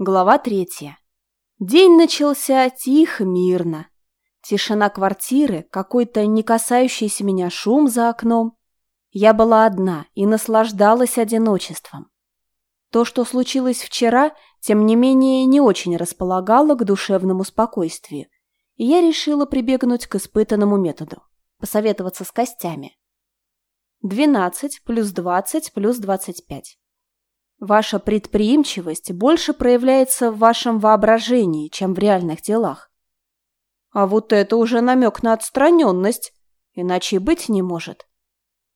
Глава третья. День начался тихо, мирно. Тишина квартиры, какой-то не касающийся меня шум за окном. Я была одна и наслаждалась одиночеством. То, что случилось вчера, тем не менее, не очень располагало к душевному спокойствию, и я решила прибегнуть к испытанному методу – посоветоваться с костями. 12 плюс 20 плюс 25. Ваша предприимчивость больше проявляется в вашем воображении, чем в реальных делах. А вот это уже намек на отстраненность, иначе и быть не может.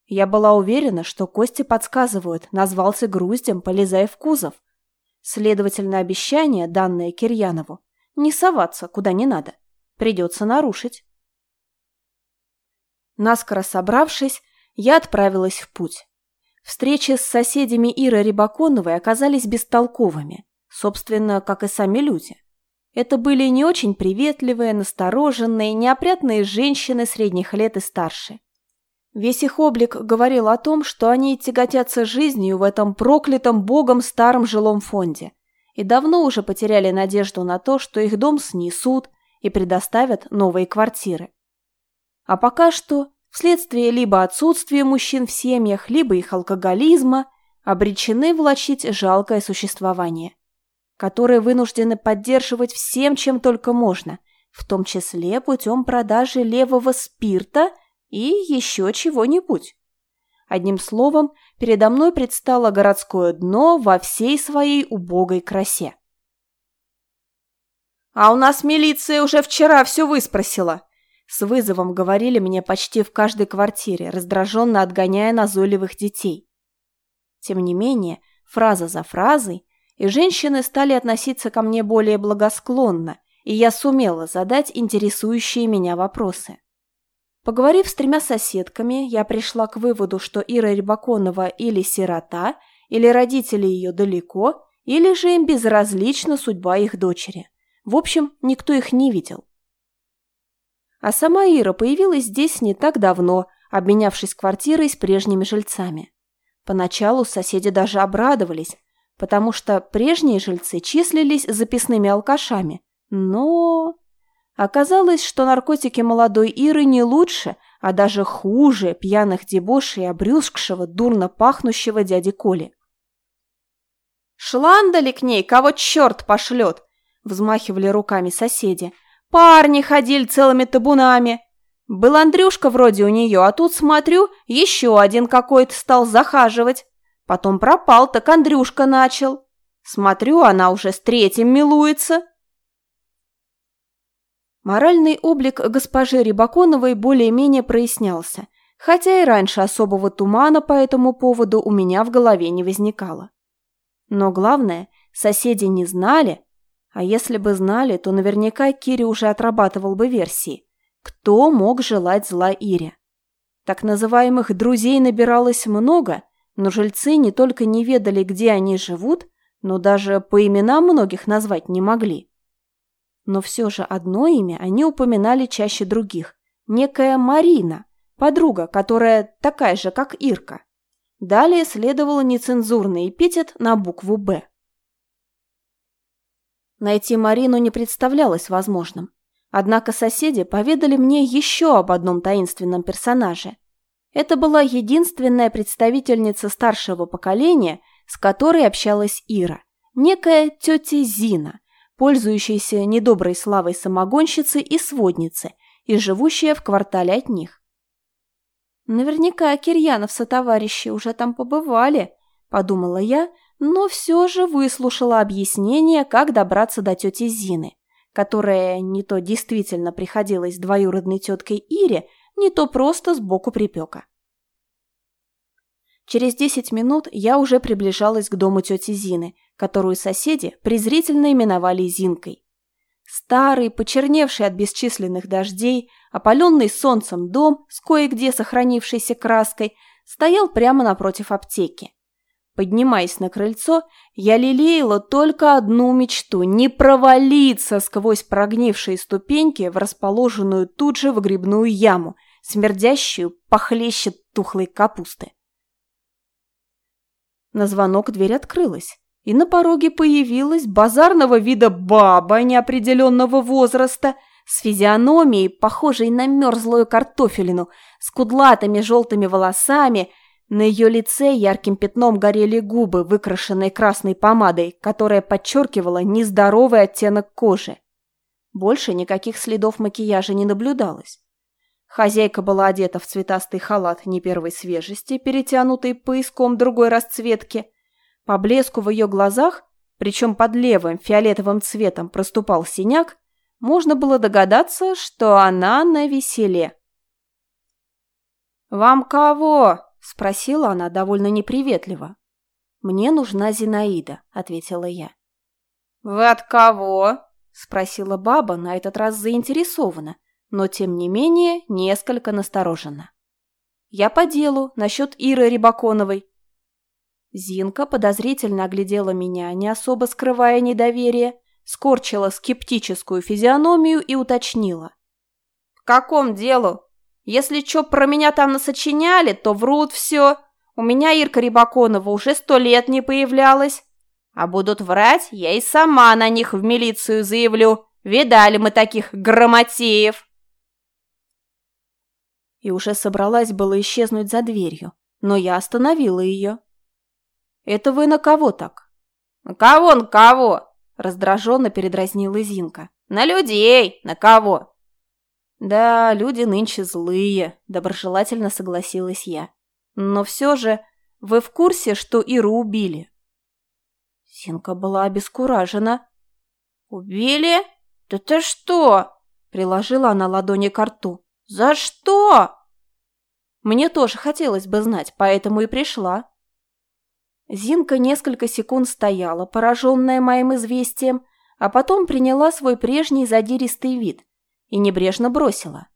Я была уверена, что кости подсказывают, назвался груздем, полезая в кузов. Следовательно, обещание, данное Кирьянову, не соваться куда не надо, придется нарушить. Наскоро собравшись, я отправилась в путь. Встречи с соседями Иры Рябаконовой оказались бестолковыми, собственно, как и сами люди. Это были не очень приветливые, настороженные, неопрятные женщины средних лет и старше. Весь их облик говорил о том, что они тяготятся жизнью в этом проклятом богом старом жилом фонде и давно уже потеряли надежду на то, что их дом снесут и предоставят новые квартиры. А пока что вследствие либо отсутствия мужчин в семьях, либо их алкоголизма, обречены влачить жалкое существование, которое вынуждены поддерживать всем, чем только можно, в том числе путем продажи левого спирта и еще чего-нибудь. Одним словом, передо мной предстало городское дно во всей своей убогой красе. «А у нас милиция уже вчера все выспросила», с вызовом говорили мне почти в каждой квартире, раздраженно отгоняя назойливых детей. Тем не менее, фраза за фразой, и женщины стали относиться ко мне более благосклонно, и я сумела задать интересующие меня вопросы. Поговорив с тремя соседками, я пришла к выводу, что Ира Рябаконова или сирота, или родители ее далеко, или же им безразлична судьба их дочери. В общем, никто их не видел. А сама Ира появилась здесь не так давно, обменявшись квартирой с прежними жильцами. Поначалу соседи даже обрадовались, потому что прежние жильцы числились записными алкашами. Но... Оказалось, что наркотики молодой Иры не лучше, а даже хуже пьяных дебошей обрюзгшего, дурно пахнущего дяди Коли. «Шландали к ней, кого черт пошлет!» – взмахивали руками соседи. Парни ходили целыми табунами. Был Андрюшка вроде у нее, а тут, смотрю, еще один какой-то стал захаживать. Потом пропал, так Андрюшка начал. Смотрю, она уже с третьим милуется. Моральный облик госпожи Рябаконовой более-менее прояснялся, хотя и раньше особого тумана по этому поводу у меня в голове не возникало. Но главное, соседи не знали, а если бы знали, то наверняка Кири уже отрабатывал бы версии. Кто мог желать зла Ире? Так называемых «друзей» набиралось много, но жильцы не только не ведали, где они живут, но даже по именам многих назвать не могли. Но все же одно имя они упоминали чаще других. Некая Марина, подруга, которая такая же, как Ирка. Далее следовало нецензурный эпитет на букву «Б». Найти Марину не представлялось возможным. Однако соседи поведали мне еще об одном таинственном персонаже. Это была единственная представительница старшего поколения, с которой общалась Ира, некая тетя Зина, пользующаяся недоброй славой самогонщицы и сводницы и живущая в квартале от них. «Наверняка Кирьянов товарищи уже там побывали», – подумала я, но все же выслушала объяснение, как добраться до тети Зины, которая не то действительно приходилась двоюродной теткой Ире, не то просто сбоку припека. Через десять минут я уже приближалась к дому тети Зины, которую соседи презрительно именовали Зинкой. Старый, почерневший от бесчисленных дождей, опаленный солнцем дом с кое-где сохранившейся краской, стоял прямо напротив аптеки. Поднимаясь на крыльцо, я лелеяла только одну мечту – не провалиться сквозь прогнившие ступеньки в расположенную тут же выгребную яму, смердящую похлеще тухлой капусты. На звонок дверь открылась, и на пороге появилась базарного вида баба неопределенного возраста с физиономией, похожей на мерзлую картофелину, с кудлатыми желтыми волосами. На ее лице ярким пятном горели губы, выкрашенные красной помадой, которая подчеркивала нездоровый оттенок кожи. Больше никаких следов макияжа не наблюдалось. Хозяйка была одета в цветастый халат не первой свежести, перетянутый пояском другой расцветки. По блеску в ее глазах, причем под левым фиолетовым цветом проступал синяк, можно было догадаться, что она на веселе. «Вам кого?» – спросила она довольно неприветливо. «Мне нужна Зинаида», – ответила я. «Вы от кого?» – спросила баба, на этот раз заинтересованно, но, тем не менее, несколько настороженно. «Я по делу, насчет Иры Рибаконовой». Зинка подозрительно оглядела меня, не особо скрывая недоверие, скорчила скептическую физиономию и уточнила. «В каком делу? Если чё про меня там насочиняли, то врут все. У меня Ирка Рибаконова уже сто лет не появлялась. А будут врать, я и сама на них в милицию заявлю. Видали мы таких грамотеев!» и уже собралась было исчезнуть за дверью, но я остановила ее. «Это вы на кого так?» «На кого, на кого?» – раздраженно передразнила Зинка. «На людей! На кого?» «Да, люди нынче злые», – доброжелательно согласилась я. «Но все же вы в курсе, что Иру убили?» Зинка была обескуражена. «Убили? Да ты что?» – приложила она ладони к рту. «За что?» Мне тоже хотелось бы знать, поэтому и пришла. Зинка несколько секунд стояла, пораженная моим известием, а потом приняла свой прежний задиристый вид и небрежно бросила.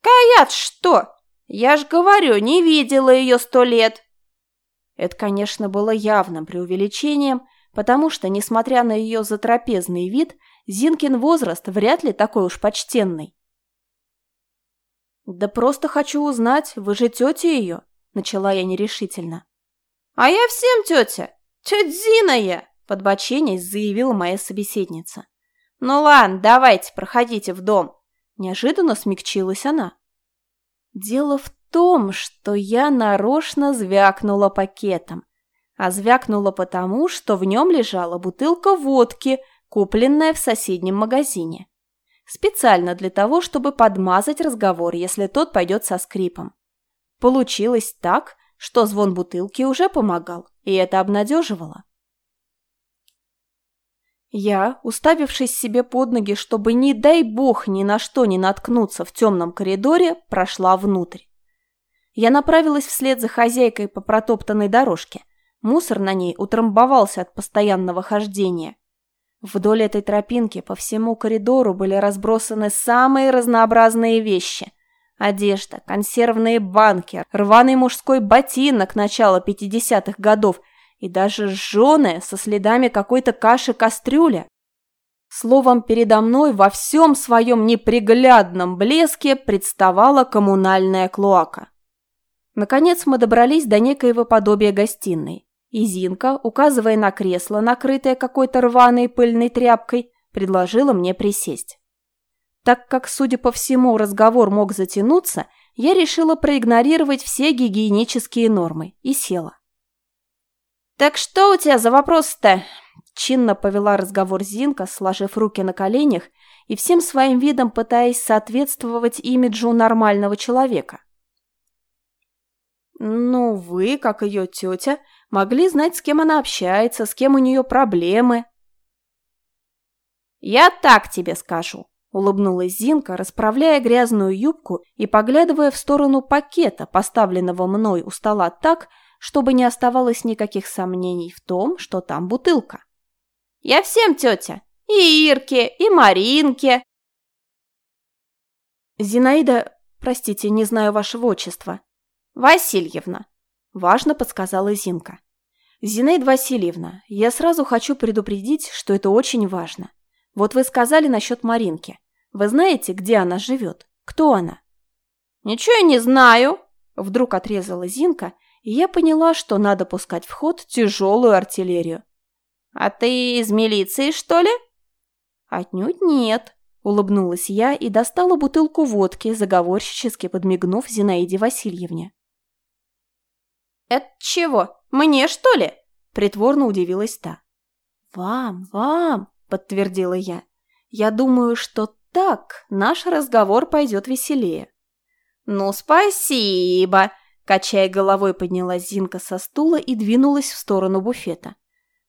«Так что? Я ж говорю, не видела ее сто лет!» Это, конечно, было явным преувеличением, потому что, несмотря на ее затрапезный вид, Зинкин возраст вряд ли такой уж почтенный. «Да просто хочу узнать, вы же тетя ее?» – начала я нерешительно. «А я всем тетя! Тетя Зина я!» – подбоченясь заявила моя собеседница. «Ну ладно, давайте, проходите в дом!» Неожиданно смягчилась она. Дело в том, что я нарочно звякнула пакетом. А звякнула потому, что в нем лежала бутылка водки, купленная в соседнем магазине. Специально для того, чтобы подмазать разговор, если тот пойдет со скрипом. Получилось так, что звон бутылки уже помогал, и это обнадеживало. Я, уставившись себе под ноги, чтобы, не дай бог, ни на что не наткнуться в темном коридоре, прошла внутрь. Я направилась вслед за хозяйкой по протоптанной дорожке. Мусор на ней утрамбовался от постоянного хождения. Вдоль этой тропинки по всему коридору были разбросаны самые разнообразные вещи. Одежда, консервные банки, рваный мужской ботинок начала 50-х годов и даже жженая со следами какой-то каши-кастрюля. Словом, передо мной во всем своем неприглядном блеске представала коммунальная клоака. Наконец мы добрались до некоего подобия гостиной. И Зинка, указывая на кресло, накрытое какой-то рваной пыльной тряпкой, предложила мне присесть. Так как, судя по всему, разговор мог затянуться, я решила проигнорировать все гигиенические нормы и села. «Так что у тебя за вопрос-то?» Чинно повела разговор Зинка, сложив руки на коленях и всем своим видом пытаясь соответствовать имиджу нормального человека. «Ну, вы, как ее тетя, могли знать, с кем она общается, с кем у нее проблемы». «Я так тебе скажу», – улыбнулась Зинка, расправляя грязную юбку и поглядывая в сторону пакета, поставленного мной у стола так, чтобы не оставалось никаких сомнений в том, что там бутылка. «Я всем тетя, и Ирке, и Маринке». «Зинаида, простите, не знаю вашего отчества», «Васильевна», – важно подсказала Зинка. «Зинаида Васильевна, я сразу хочу предупредить, что это очень важно. Вот вы сказали насчет Маринки. Вы знаете, где она живет? Кто она?» «Ничего я не знаю», – вдруг отрезала Зинка и я поняла, что надо пускать в ход тяжелую артиллерию. «А ты из милиции, что ли?» «Отнюдь нет», — улыбнулась я и достала бутылку водки, заговорщически подмигнув Зинаиде Васильевне. «Это чего, мне, что ли?» — притворно удивилась та. «Вам, вам», — подтвердила я. «Я думаю, что так наш разговор пойдет веселее». «Ну, спасибо!» – качая головой, поднялась Зинка со стула и двинулась в сторону буфета.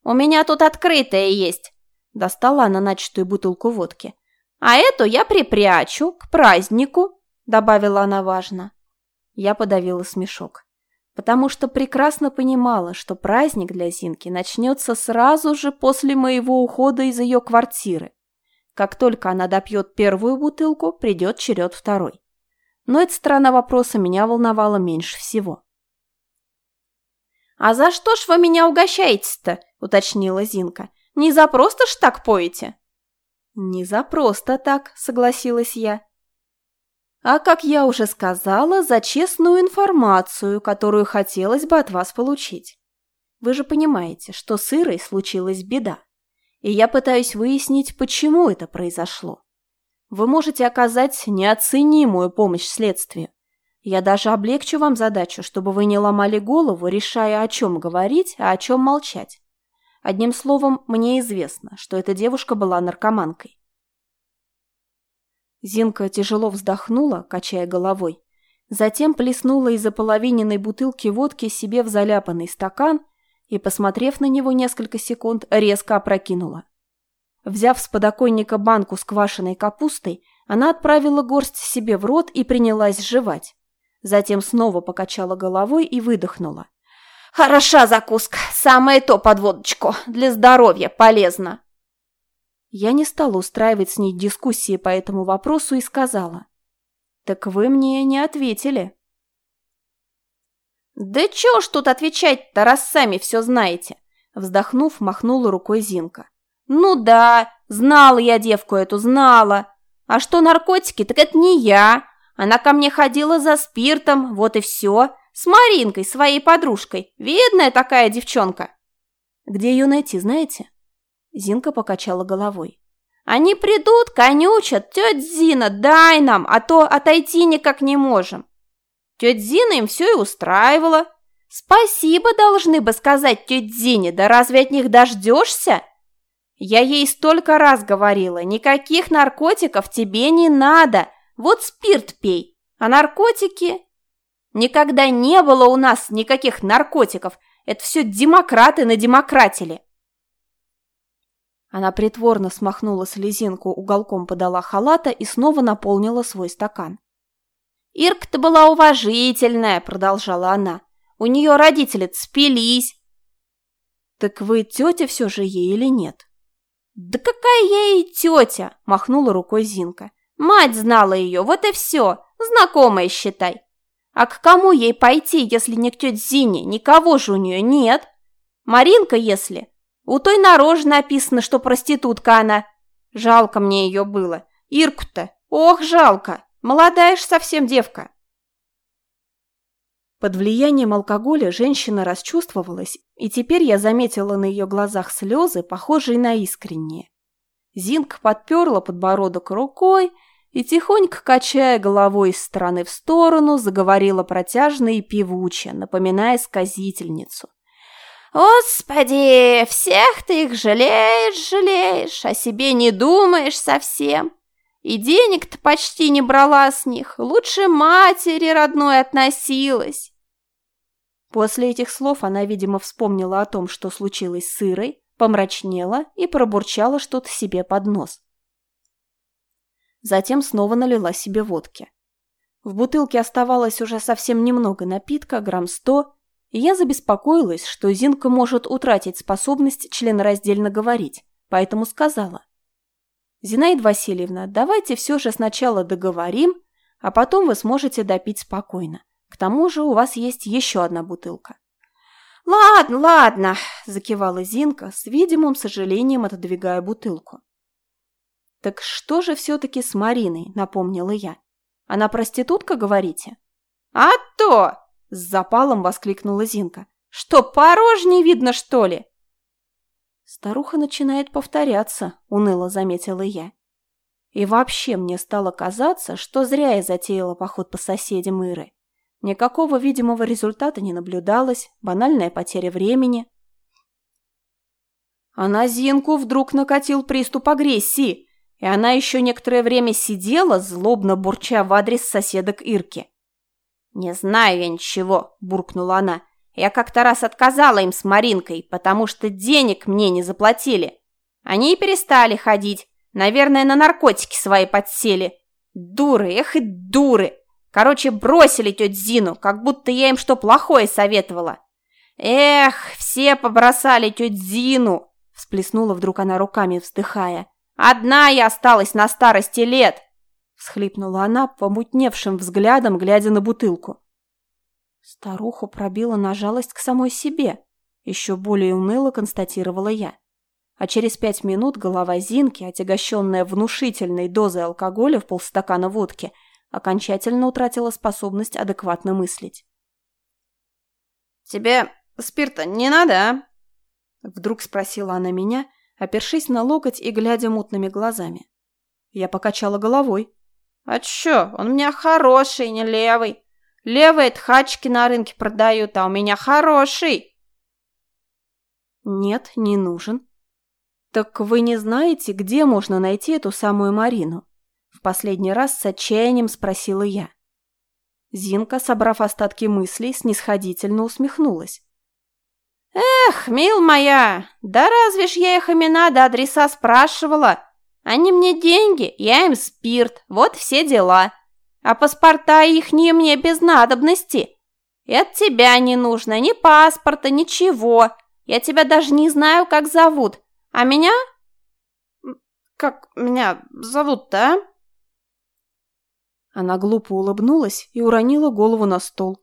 «У меня тут открытая есть!» – достала она начатую бутылку водки. «А эту я припрячу к празднику!» – добавила она важно. Я подавила смешок, потому что прекрасно понимала, что праздник для Зинки начнется сразу же после моего ухода из ее квартиры. Как только она допьет первую бутылку, придет черед второй. Но эта сторона вопроса меня волновала меньше всего. «А за что ж вы меня угощаете-то?» – уточнила Зинка. «Не за просто ж так поете?» «Не за просто так», – согласилась я. «А, как я уже сказала, за честную информацию, которую хотелось бы от вас получить. Вы же понимаете, что с Ирой случилась беда, и я пытаюсь выяснить, почему это произошло вы можете оказать неоценимую помощь следствию. Я даже облегчу вам задачу, чтобы вы не ломали голову, решая, о чем говорить, а о чем молчать. Одним словом, мне известно, что эта девушка была наркоманкой. Зинка тяжело вздохнула, качая головой. Затем плеснула из ополовиненной бутылки водки себе в заляпанный стакан и, посмотрев на него несколько секунд, резко опрокинула. Взяв с подоконника банку с квашеной капустой, она отправила горсть себе в рот и принялась жевать. Затем снова покачала головой и выдохнула. «Хороша закуска, самое то под водочку, для здоровья полезно!» Я не стала устраивать с ней дискуссии по этому вопросу и сказала. «Так вы мне не ответили». «Да чё ж тут отвечать-то, раз сами все знаете?» Вздохнув, махнула рукой Зинка. «Ну да, знала я девку эту, знала. А что наркотики, так это не я. Она ко мне ходила за спиртом, вот и все. С Маринкой, своей подружкой. Видная такая девчонка». «Где ее найти, знаете?» Зинка покачала головой. «Они придут, конючат. Тетя Зина, дай нам, а то отойти никак не можем». Тетя Зина им все и устраивала. «Спасибо должны бы сказать тете Зине, да разве от них дождешься?» Я ей столько раз говорила, никаких наркотиков тебе не надо, вот спирт пей, а наркотики... Никогда не было у нас никаких наркотиков, это все демократы на демократили. Она притворно смахнула слезинку, уголком подала халата и снова наполнила свой стакан. «Ирка-то была уважительная», — продолжала она. «У нее родители спились». «Так вы тетя все же ей или нет?» «Да какая я ей тетя!» – махнула рукой Зинка. «Мать знала ее, вот и все, знакомая, считай. А к кому ей пойти, если не к тете Зине? Никого же у нее нет. Маринка, если. У той на роже написано, что проститутка она. Жалко мне ее было. Ирку-то, ох, жалко. Молодая ж совсем девка». Под влиянием алкоголя женщина расчувствовалась, и теперь я заметила на ее глазах слезы, похожие на искренние. Зинка подперла подбородок рукой и, тихонько качая головой из стороны в сторону, заговорила протяжно и певуче, напоминая сказительницу. «Господи, всех ты их жалеешь, жалеешь, о себе не думаешь совсем. И денег-то почти не брала с них, лучше матери родной относилась. После этих слов она, видимо, вспомнила о том, что случилось с Ирой, помрачнела и пробурчала что-то себе под нос. Затем снова налила себе водки. В бутылке оставалось уже совсем немного напитка, грамм сто, и я забеспокоилась, что Зинка может утратить способность членораздельно говорить, поэтому сказала. «Зинаида Васильевна, давайте все же сначала договорим, а потом вы сможете допить спокойно. К тому же у вас есть еще одна бутылка». «Ладно, ладно», – закивала Зинка, с видимым сожалением отодвигая бутылку. «Так что же все-таки с Мариной?» – напомнила я. «Она проститутка, говорите?» «А то!» – С запалом воскликнула Зинка. «Что, порожней видно, что ли?» Старуха начинает повторяться, уныло заметила я. И вообще мне стало казаться, что зря я затеяла поход по соседям Иры. Никакого видимого результата не наблюдалось, банальная потеря времени. А на Зинку вдруг накатил приступ агрессии, и она еще некоторое время сидела, злобно бурча в адрес соседок Ирки. «Не знаю я ничего», – буркнула она. «Я как-то раз отказала им с Маринкой, потому что денег мне не заплатили. Они и перестали ходить, наверное, на наркотики свои подсели. Дуры, эх и дуры! Короче, бросили тетю Зину, как будто я им что плохое советовала. Эх, все побросали тетю Зину!» – всплеснула вдруг она руками, вздыхая. «Одна я осталась на старости лет!» всхлипнула она, помутневшим взглядом, глядя на бутылку. Старуху пробила на жалость к самой себе, еще более уныло констатировала я. А через пять минут голова Зинки, отягощенная внушительной дозой алкоголя в полстакана водки, окончательно утратила способность адекватно мыслить. «Тебе спирта не надо, а?» Вдруг спросила она меня, опершись на локоть и глядя мутными глазами. Я покачала головой. «А чё, он у меня хороший, не левый. Левые тхачки на рынке продают, а у меня хороший». «Нет, не нужен». «Так вы не знаете, где можно найти эту самую Марину?» Последний раз с отчаянием спросила я. Зинка, собрав остатки мыслей, снисходительно усмехнулась. «Эх, мил моя, да разве ж я их имена да адреса спрашивала? Они мне деньги, я им спирт, вот все дела. А паспорта их не мне без надобности. И от тебя не нужно ни паспорта, ничего. Я тебя даже не знаю, как зовут. А меня? Как меня зовут-то, а?» Она глупо улыбнулась и уронила голову на стол.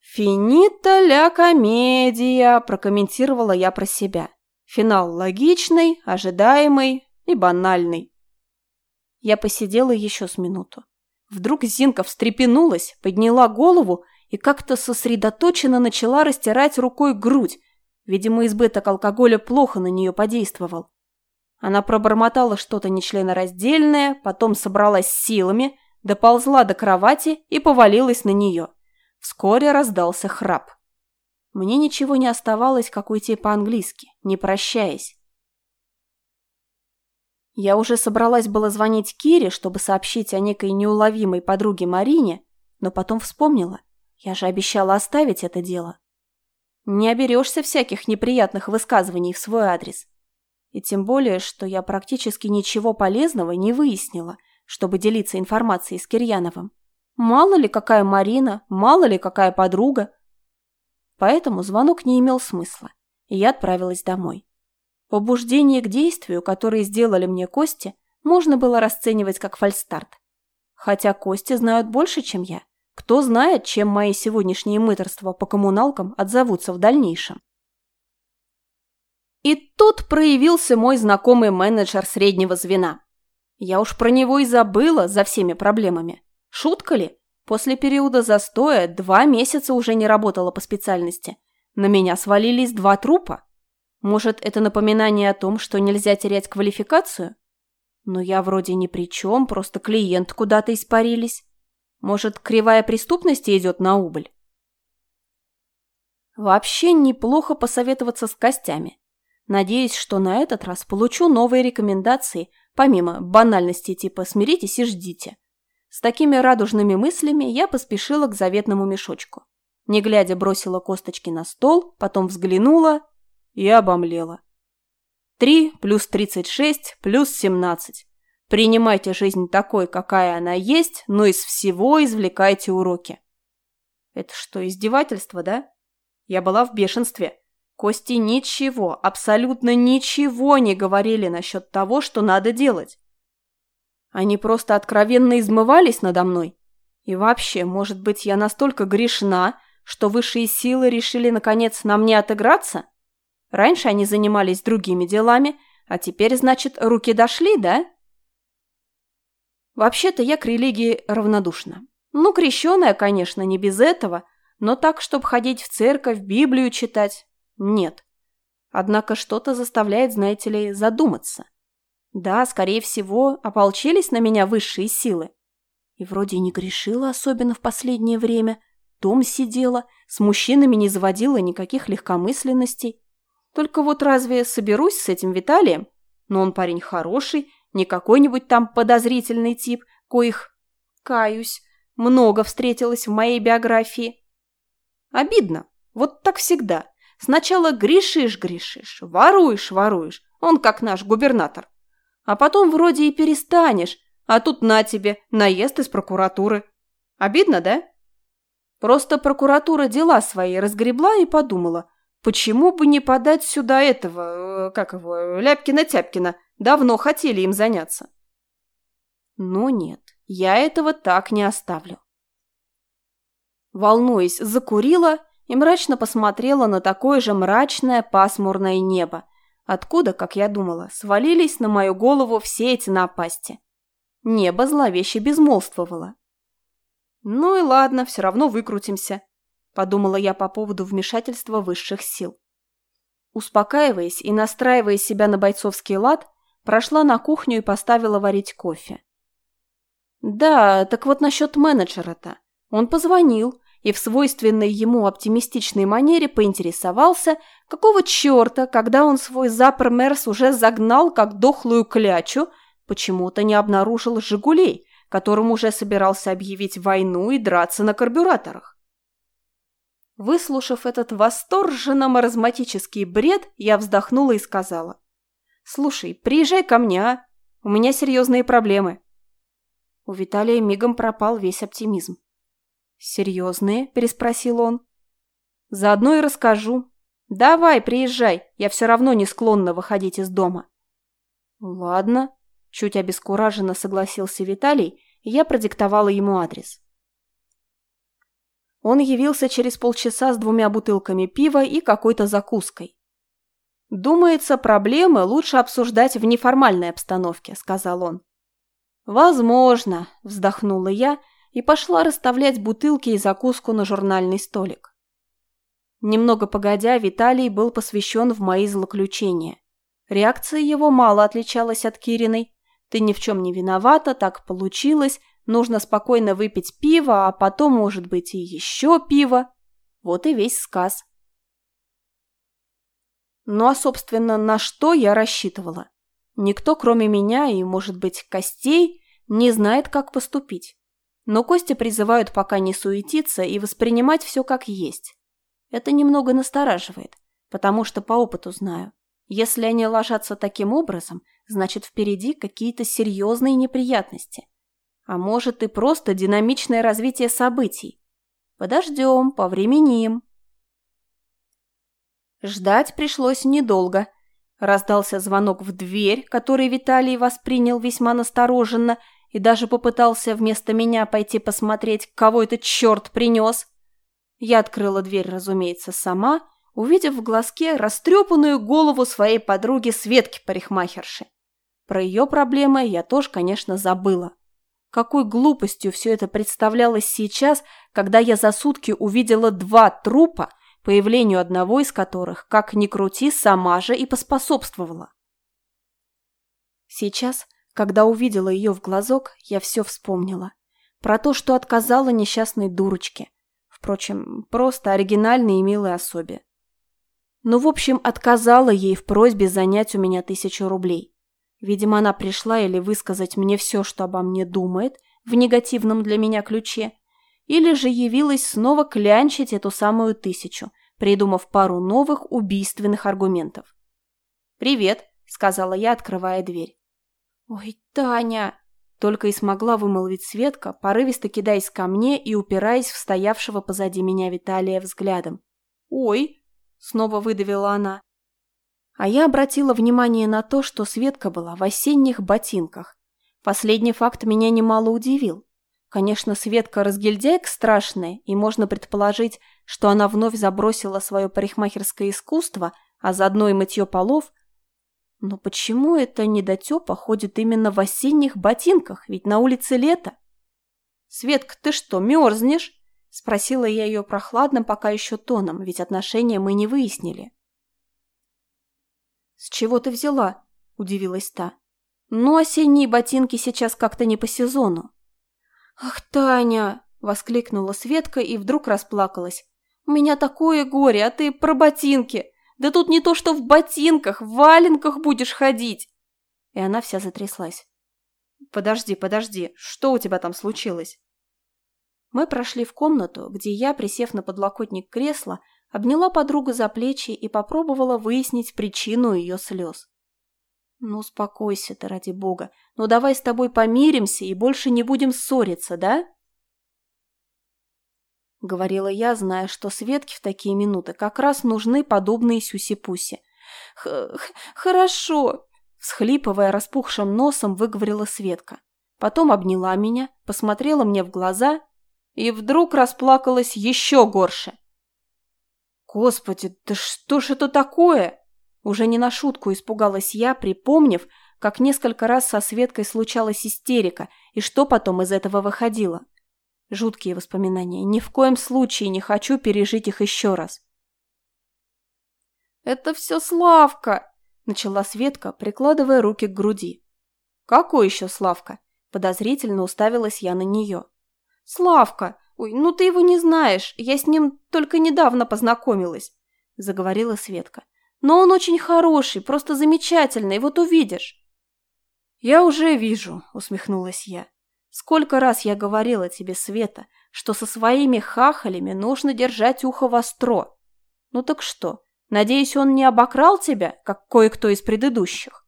«Финита ля комедия», – прокомментировала я про себя. Финал логичный, ожидаемый, и банальный. Я посидела еще с минуту. Вдруг Зинка встрепенулась, подняла голову и как-то сосредоточенно начала растирать рукой грудь. Видимо, избыток алкоголя плохо на нее подействовал. Она пробормотала что-то нечленораздельное, потом собралась силами, доползла до кровати и повалилась на нее. Вскоре раздался храп. Мне ничего не оставалось, как уйти по-английски, не прощаясь. Я уже собралась было звонить Кире, чтобы сообщить о некой неуловимой подруге Марине, но потом вспомнила. Я же обещала оставить это дело. Не оберешься всяких неприятных высказываний в свой адрес. И тем более, что я практически ничего полезного не выяснила, чтобы делиться информацией с Кирьяновым. Мало ли какая Марина, мало ли какая подруга. Поэтому звонок не имел смысла, и я отправилась домой. Побуждение к действию, которое сделали мне Кости, можно было расценивать как фальстарт. Хотя Кости знают больше, чем я. Кто знает, чем мои сегодняшние мыторства по коммуналкам отзовутся в дальнейшем. И тут проявился мой знакомый менеджер среднего звена. Я уж про него и забыла за всеми проблемами. Шутка ли? После периода застоя два месяца уже не работала по специальности. На меня свалились два трупа. Может, это напоминание о том, что нельзя терять квалификацию? Но я вроде ни при чем, просто клиент куда-то испарились. Может, кривая преступности идет на убыль? Вообще неплохо посоветоваться с костями. Надеюсь, что на этот раз получу новые рекомендации, помимо банальности типа «смиритесь и ждите». С такими радужными мыслями я поспешила к заветному мешочку. Не глядя бросила косточки на стол, потом взглянула и обомлела. Три плюс тридцать шесть плюс семнадцать. Принимайте жизнь такой, какая она есть, но из всего извлекайте уроки. Это что, издевательство, да? Я была в бешенстве. Кости ничего, абсолютно ничего не говорили насчет того, что надо делать. Они просто откровенно измывались надо мной. И вообще, может быть, я настолько грешна, что высшие силы решили, наконец, на мне отыграться? Раньше они занимались другими делами, а теперь, значит, руки дошли, да? Вообще-то я к религии равнодушна. Ну, крещеная, конечно, не без этого, Но так, чтобы ходить в церковь, Библию читать – нет. Однако что-то заставляет, знаете ли, задуматься. Да, скорее всего, ополчились на меня высшие силы. И вроде не грешила особенно в последнее время. Дом сидела, с мужчинами не заводила никаких легкомысленностей. Только вот разве соберусь с этим Виталием? Но он парень хороший, не какой-нибудь там подозрительный тип, коих, каюсь, много встретилось в моей биографии. Обидно. Вот так всегда. Сначала грешишь-грешишь, воруешь-воруешь, он как наш губернатор. А потом вроде и перестанешь, а тут на тебе, наезд из прокуратуры. Обидно, да? Просто прокуратура дела свои разгребла и подумала, почему бы не подать сюда этого, э, как его, Ляпкина-Тяпкина, давно хотели им заняться. Но нет, я этого так не оставлю. Волнуясь, закурила и мрачно посмотрела на такое же мрачное пасмурное небо, откуда, как я думала, свалились на мою голову все эти напасти. Небо зловеще безмолвствовало. «Ну и ладно, все равно выкрутимся», – подумала я по поводу вмешательства высших сил. Успокаиваясь и настраивая себя на бойцовский лад, прошла на кухню и поставила варить кофе. Да, так вот насчет менеджера-то. Он позвонил и в свойственной ему оптимистичной манере поинтересовался, какого черта, когда он свой запор Мерс уже загнал как дохлую клячу, почему-то не обнаружил «Жигулей», которым уже собирался объявить войну и драться на карбюраторах. Выслушав этот восторженно-маразматический бред, я вздохнула и сказала. «Слушай, приезжай ко мне, а? У меня серьезные проблемы». У Виталия мигом пропал весь оптимизм. «Серьезные?» – переспросил он. «Заодно и расскажу. Давай, приезжай, я все равно не склонна выходить из дома». «Ладно», – чуть обескураженно согласился Виталий, и я продиктовала ему адрес. Он явился через полчаса с двумя бутылками пива и какой-то закуской. «Думается, проблемы лучше обсуждать в неформальной обстановке», – сказал он. «Возможно», – вздохнула я и пошла расставлять бутылки и закуску на журнальный столик. Немного погодя, Виталий был посвящен в мои злоключения. Реакция его мало отличалась от Кириной. «Ты ни в чем не виновата, так получилось, нужно спокойно выпить пиво, а потом, может быть, и еще пиво». Вот и весь сказ. Ну а, собственно, на что я рассчитывала? Никто, кроме меня и, может быть, Костей, не знает, как поступить. Но Костя призывают пока не суетиться и воспринимать все как есть. Это немного настораживает, потому что по опыту знаю. Если они ложатся таким образом, значит впереди какие-то серьезные неприятности. А может и просто динамичное развитие событий. Подождем, повременим. Ждать пришлось недолго. Раздался звонок в дверь, который Виталий воспринял весьма настороженно и даже попытался вместо меня пойти посмотреть, кого этот черт принес. Я открыла дверь, разумеется, сама, увидев в глазке растрепанную голову своей подруги Светки-парикмахерши. Про ее проблемы я тоже, конечно, забыла. Какой глупостью все это представлялось сейчас, когда я за сутки увидела два трупа, появлению одного из которых, как ни крути, сама же и поспособствовала. Сейчас когда увидела ее в глазок, я все вспомнила. Про то, что отказала несчастной дурочке. Впрочем, просто оригинальной и милой особе. Ну, в общем, отказала ей в просьбе занять у меня тысячу рублей. Видимо, она пришла или высказать мне все, что обо мне думает, в негативном для меня ключе, или же явилась снова клянчить эту самую тысячу, придумав пару новых убийственных аргументов. «Привет», — сказала я, открывая дверь. «Ой, Таня!» Только и смогла вымолвить Светка, порывисто кидаясь ко мне и упираясь в стоявшего позади меня Виталия взглядом. «Ой!» — снова выдавила она. А я обратила внимание на то, что Светка была в осенних ботинках. Последний факт меня немало удивил. Конечно, Светка разгильдяйка страшная, и можно предположить, что она вновь забросила свое парикмахерское искусство, а заодно и мытье полов, но почему это недотепа ходит именно в осенних ботинках, ведь на улице лето? «Светка, ты что, мерзнешь?» – спросила я ее прохладным пока еще тоном, ведь отношения мы не выяснили. «С чего ты взяла?» – удивилась та. «Ну, осенние ботинки сейчас как-то не по сезону». «Ах, Таня!» – воскликнула Светка и вдруг расплакалась. «У меня такое горе, а ты про ботинки! Да тут не то, что в ботинках, в валенках будешь ходить!» И она вся затряслась. «Подожди, подожди, что у тебя там случилось?» Мы прошли в комнату, где я, присев на подлокотник кресла, обняла подругу за плечи и попробовала выяснить причину ее слез. «Ну, успокойся ты, ради бога. Ну, давай с тобой помиримся и больше не будем ссориться, да?» Говорила я, зная, что Светке в такие минуты как раз нужны подобные сюси-пуси. «Хорошо», – всхлипывая распухшим носом, выговорила Светка. Потом обняла меня, посмотрела мне в глаза и вдруг расплакалась еще горше. «Господи, да что ж это такое?» Уже не на шутку испугалась я, припомнив, как несколько раз со Светкой случалась истерика, и что потом из этого выходило. Жуткие воспоминания. Ни в коем случае не хочу пережить их еще раз. «Это все Славка!» – начала Светка, прикладывая руки к груди. «Какой еще Славка?» – подозрительно уставилась я на нее. «Славка! Ой, ну ты его не знаешь, я с ним только недавно познакомилась», – заговорила Светка. Но он очень хороший, просто замечательный, вот увидишь». «Я уже вижу», — усмехнулась я. «Сколько раз я говорила тебе, Света, что со своими хахалями нужно держать ухо востро. Ну так что, надеюсь, он не обокрал тебя, как кое-кто из предыдущих?»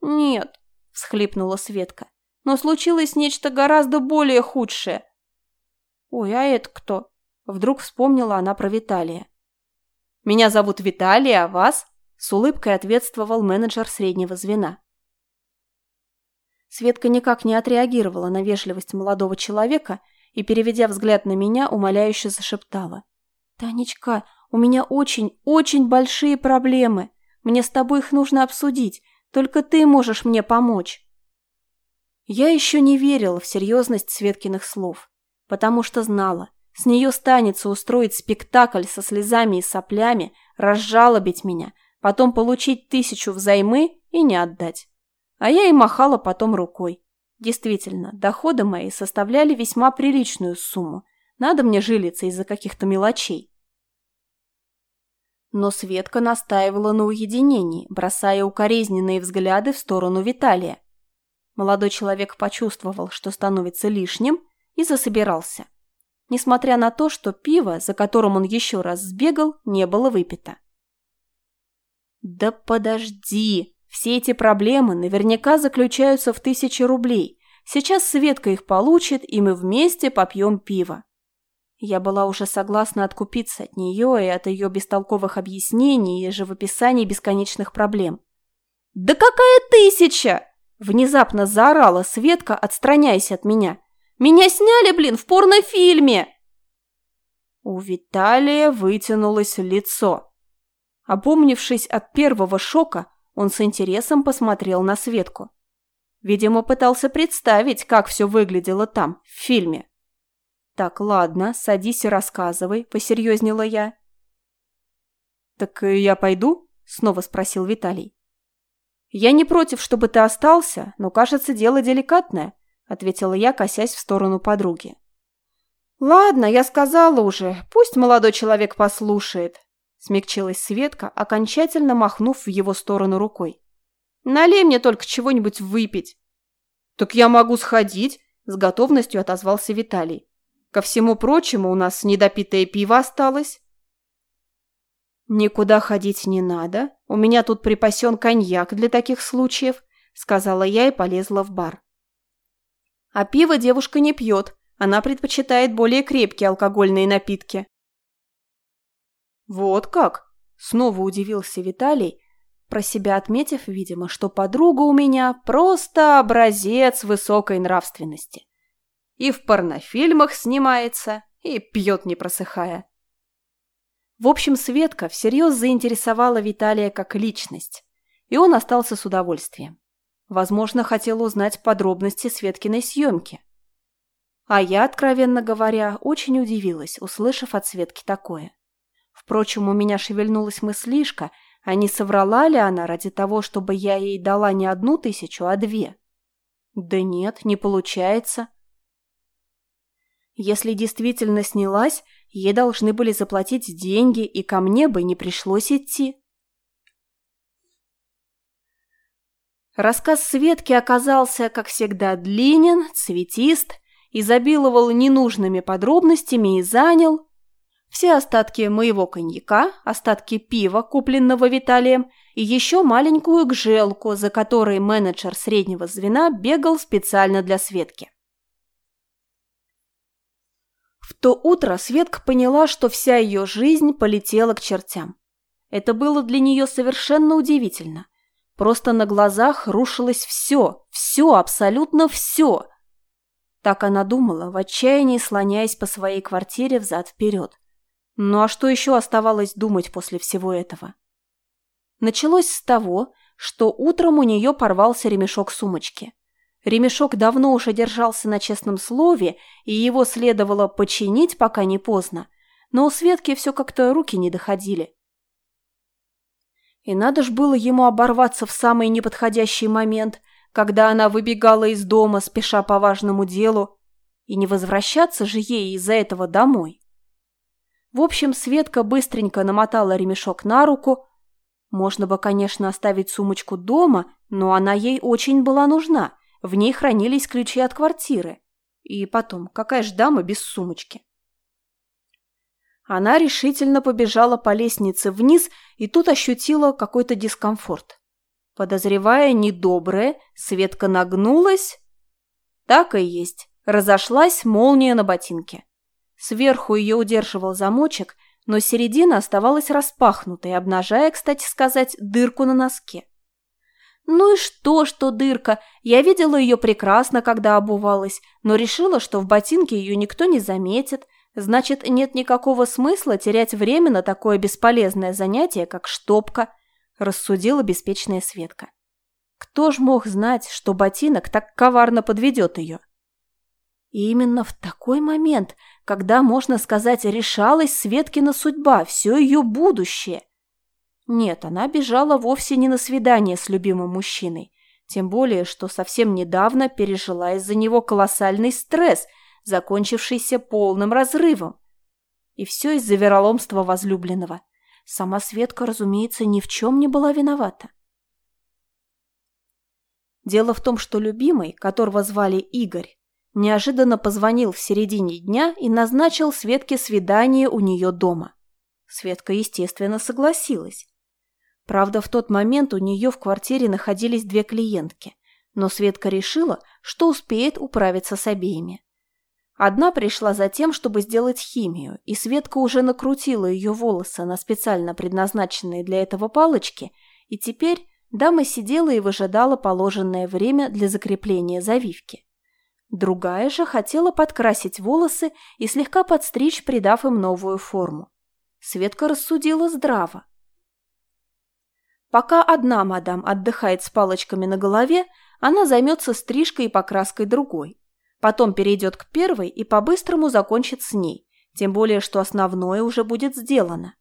«Нет», — всхлипнула Светка, «но случилось нечто гораздо более худшее». «Ой, а это кто?» Вдруг вспомнила она про Виталия. «Меня зовут Виталий, а вас?» – с улыбкой ответствовал менеджер среднего звена. Светка никак не отреагировала на вежливость молодого человека и, переведя взгляд на меня, умоляюще зашептала. «Танечка, у меня очень, очень большие проблемы. Мне с тобой их нужно обсудить. Только ты можешь мне помочь». Я еще не верила в серьезность Светкиных слов, потому что знала, с нее станется устроить спектакль со слезами и соплями, разжалобить меня, потом получить тысячу взаймы и не отдать. А я и махала потом рукой. Действительно, доходы мои составляли весьма приличную сумму. Надо мне жилиться из-за каких-то мелочей. Но Светка настаивала на уединении, бросая укоризненные взгляды в сторону Виталия. Молодой человек почувствовал, что становится лишним, и засобирался несмотря на то, что пиво, за которым он еще раз сбегал, не было выпито. «Да подожди! Все эти проблемы наверняка заключаются в тысяче рублей. Сейчас Светка их получит, и мы вместе попьем пиво». Я была уже согласна откупиться от нее и от ее бестолковых объяснений и живописаний бесконечных проблем. «Да какая тысяча!» – внезапно заорала Светка, отстраняясь от меня – меня сняли, блин, в порнофильме!» У Виталия вытянулось лицо. Опомнившись от первого шока, он с интересом посмотрел на Светку. Видимо, пытался представить, как все выглядело там, в фильме. «Так, ладно, садись и рассказывай», – посерьезнела я. «Так я пойду?» – снова спросил Виталий. «Я не против, чтобы ты остался, но, кажется, дело деликатное. – ответила я, косясь в сторону подруги. «Ладно, я сказала уже. Пусть молодой человек послушает», – смягчилась Светка, окончательно махнув в его сторону рукой. «Налей мне только чего-нибудь выпить». «Так я могу сходить», – с готовностью отозвался Виталий. «Ко всему прочему, у нас недопитое пиво осталось». «Никуда ходить не надо. У меня тут припасен коньяк для таких случаев», – сказала я и полезла в бар. А пиво девушка не пьет, она предпочитает более крепкие алкогольные напитки. «Вот как?» – снова удивился Виталий, про себя отметив, видимо, что подруга у меня просто образец высокой нравственности. И в порнофильмах снимается, и пьет не просыхая. В общем, Светка всерьез заинтересовала Виталия как личность, и он остался с удовольствием. Возможно, хотел узнать подробности Светкиной съемки. А я, откровенно говоря, очень удивилась, услышав от Светки такое. Впрочем, у меня шевельнулась мыслишка, а не соврала ли она ради того, чтобы я ей дала не одну тысячу, а две? Да нет, не получается. Если действительно снялась, ей должны были заплатить деньги, и ко мне бы не пришлось идти. Рассказ Светки оказался, как всегда, длинен, цветист, изобиловал ненужными подробностями и занял все остатки моего коньяка, остатки пива, купленного Виталием, и еще маленькую гжелку, за которой менеджер среднего звена бегал специально для Светки. В то утро Светка поняла, что вся ее жизнь полетела к чертям. Это было для нее совершенно удивительно – Просто на глазах рушилось все, все, абсолютно все. Так она думала, в отчаянии слоняясь по своей квартире взад-вперед. Ну а что еще оставалось думать после всего этого? Началось с того, что утром у нее порвался ремешок сумочки. Ремешок давно уже держался на честном слове, и его следовало починить, пока не поздно, но у Светки все как-то руки не доходили. И надо ж было ему оборваться в самый неподходящий момент, когда она выбегала из дома, спеша по важному делу, и не возвращаться же ей из-за этого домой. В общем, Светка быстренько намотала ремешок на руку. Можно бы, конечно, оставить сумочку дома, но она ей очень была нужна. В ней хранились ключи от квартиры. И потом, какая ж дама без сумочки? Она решительно побежала по лестнице вниз и тут ощутила какой-то дискомфорт. Подозревая недоброе, Светка нагнулась. Так и есть. Разошлась молния на ботинке. Сверху ее удерживал замочек, но середина оставалась распахнутой, обнажая, кстати сказать, дырку на носке. Ну и что, что дырка? Я видела ее прекрасно, когда обувалась, но решила, что в ботинке ее никто не заметит, Значит, нет никакого смысла терять время на такое бесполезное занятие, как штопка, рассудила беспечная Светка. Кто ж мог знать, что ботинок так коварно подведет ее? И именно в такой момент, когда, можно сказать, решалась Светкина судьба, все ее будущее. Нет, она бежала вовсе не на свидание с любимым мужчиной, тем более, что совсем недавно пережила из-за него колоссальный стресс – закончившийся полным разрывом. И все из-за вероломства возлюбленного. Сама Светка, разумеется, ни в чем не была виновата. Дело в том, что любимый, которого звали Игорь, неожиданно позвонил в середине дня и назначил Светке свидание у нее дома. Светка, естественно, согласилась. Правда, в тот момент у нее в квартире находились две клиентки, но Светка решила, что успеет управиться с обеими. Одна пришла за тем, чтобы сделать химию, и Светка уже накрутила ее волосы на специально предназначенные для этого палочки, и теперь дама сидела и выжидала положенное время для закрепления завивки. Другая же хотела подкрасить волосы и слегка подстричь, придав им новую форму. Светка рассудила здраво. Пока одна мадам отдыхает с палочками на голове, она займется стрижкой и покраской другой. Потом перейдет к первой и по-быстрому закончит с ней, тем более, что основное уже будет сделано.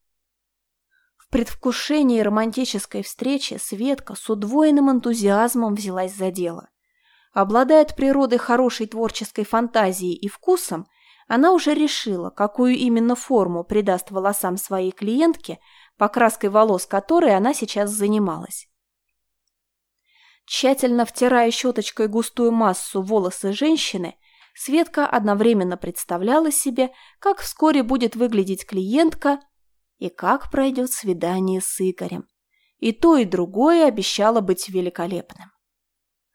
В предвкушении романтической встречи Светка с удвоенным энтузиазмом взялась за дело. Обладая от природы хорошей творческой фантазией и вкусом, она уже решила, какую именно форму придаст волосам своей клиентке, покраской волос которой она сейчас занималась. Тщательно втирая щеточкой густую массу волосы женщины, Светка одновременно представляла себе, как вскоре будет выглядеть клиентка и как пройдет свидание с Игорем. И то, и другое обещало быть великолепным.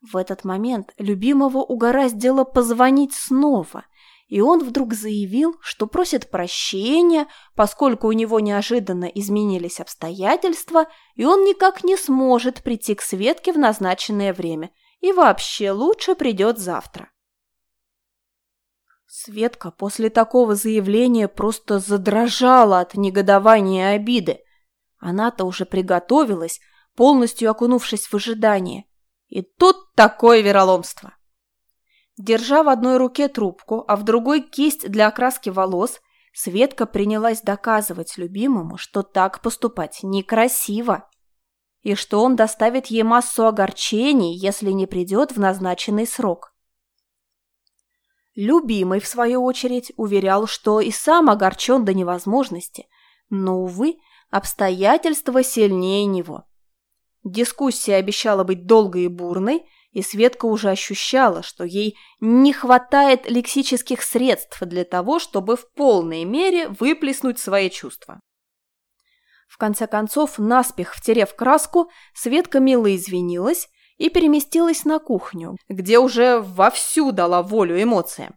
В этот момент любимого угораздило позвонить снова – и он вдруг заявил, что просит прощения, поскольку у него неожиданно изменились обстоятельства, и он никак не сможет прийти к Светке в назначенное время, и вообще лучше придет завтра. Светка после такого заявления просто задрожала от негодования и обиды. Она-то уже приготовилась, полностью окунувшись в ожидание. И тут такое вероломство. Держа в одной руке трубку, а в другой кисть для окраски волос, Светка принялась доказывать любимому, что так поступать некрасиво, и что он доставит ей массу огорчений, если не придет в назначенный срок. Любимый, в свою очередь, уверял, что и сам огорчен до невозможности, но, увы, обстоятельства сильнее него. Дискуссия обещала быть долгой и бурной, и Светка уже ощущала, что ей не хватает лексических средств для того, чтобы в полной мере выплеснуть свои чувства. В конце концов, наспех втерев краску, Светка мило извинилась и переместилась на кухню, где уже вовсю дала волю эмоциям.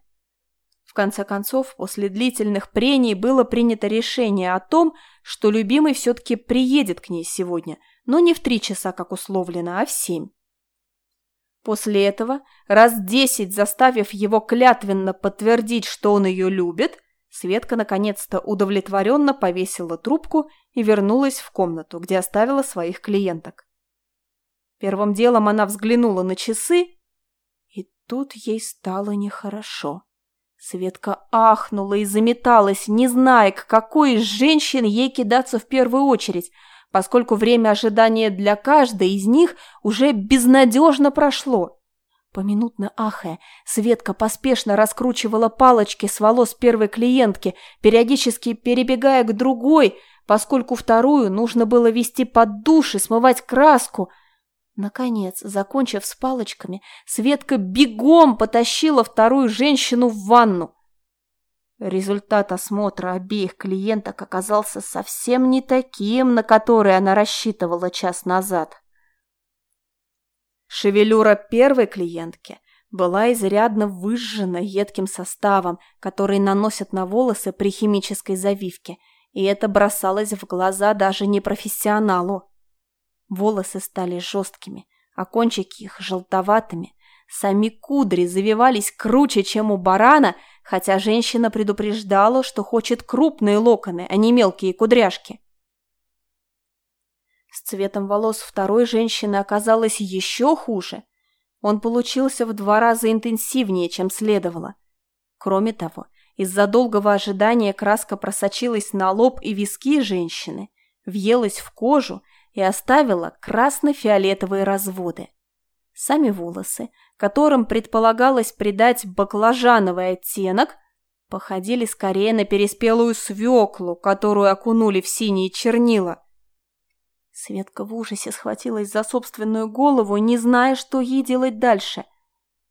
В конце концов, после длительных прений было принято решение о том, что любимый все-таки приедет к ней сегодня, но не в три часа, как условлено, а в семь. После этого, раз десять заставив его клятвенно подтвердить, что он ее любит, Светка наконец-то удовлетворенно повесила трубку и вернулась в комнату, где оставила своих клиенток. Первым делом она взглянула на часы, и тут ей стало нехорошо. Светка ахнула и заметалась, не зная, к какой из женщин ей кидаться в первую очередь – поскольку время ожидания для каждой из них уже безнадежно прошло. Поминутно ахая, Светка поспешно раскручивала палочки с волос первой клиентки, периодически перебегая к другой, поскольку вторую нужно было вести под душ и смывать краску. Наконец, закончив с палочками, Светка бегом потащила вторую женщину в ванну. Результат осмотра обеих клиенток оказался совсем не таким, на который она рассчитывала час назад. Шевелюра первой клиентки была изрядно выжжена едким составом, который наносят на волосы при химической завивке, и это бросалось в глаза даже непрофессионалу. Волосы стали жесткими, а кончики их желтоватыми, Сами кудри завивались круче, чем у барана, хотя женщина предупреждала, что хочет крупные локоны, а не мелкие кудряшки. С цветом волос второй женщины оказалось еще хуже. Он получился в два раза интенсивнее, чем следовало. Кроме того, из-за долгого ожидания краска просочилась на лоб и виски женщины, въелась в кожу и оставила красно-фиолетовые разводы. Сами волосы, которым предполагалось придать баклажановый оттенок, походили скорее на переспелую свеклу, которую окунули в синие чернила. Светка в ужасе схватилась за собственную голову, не зная, что ей делать дальше.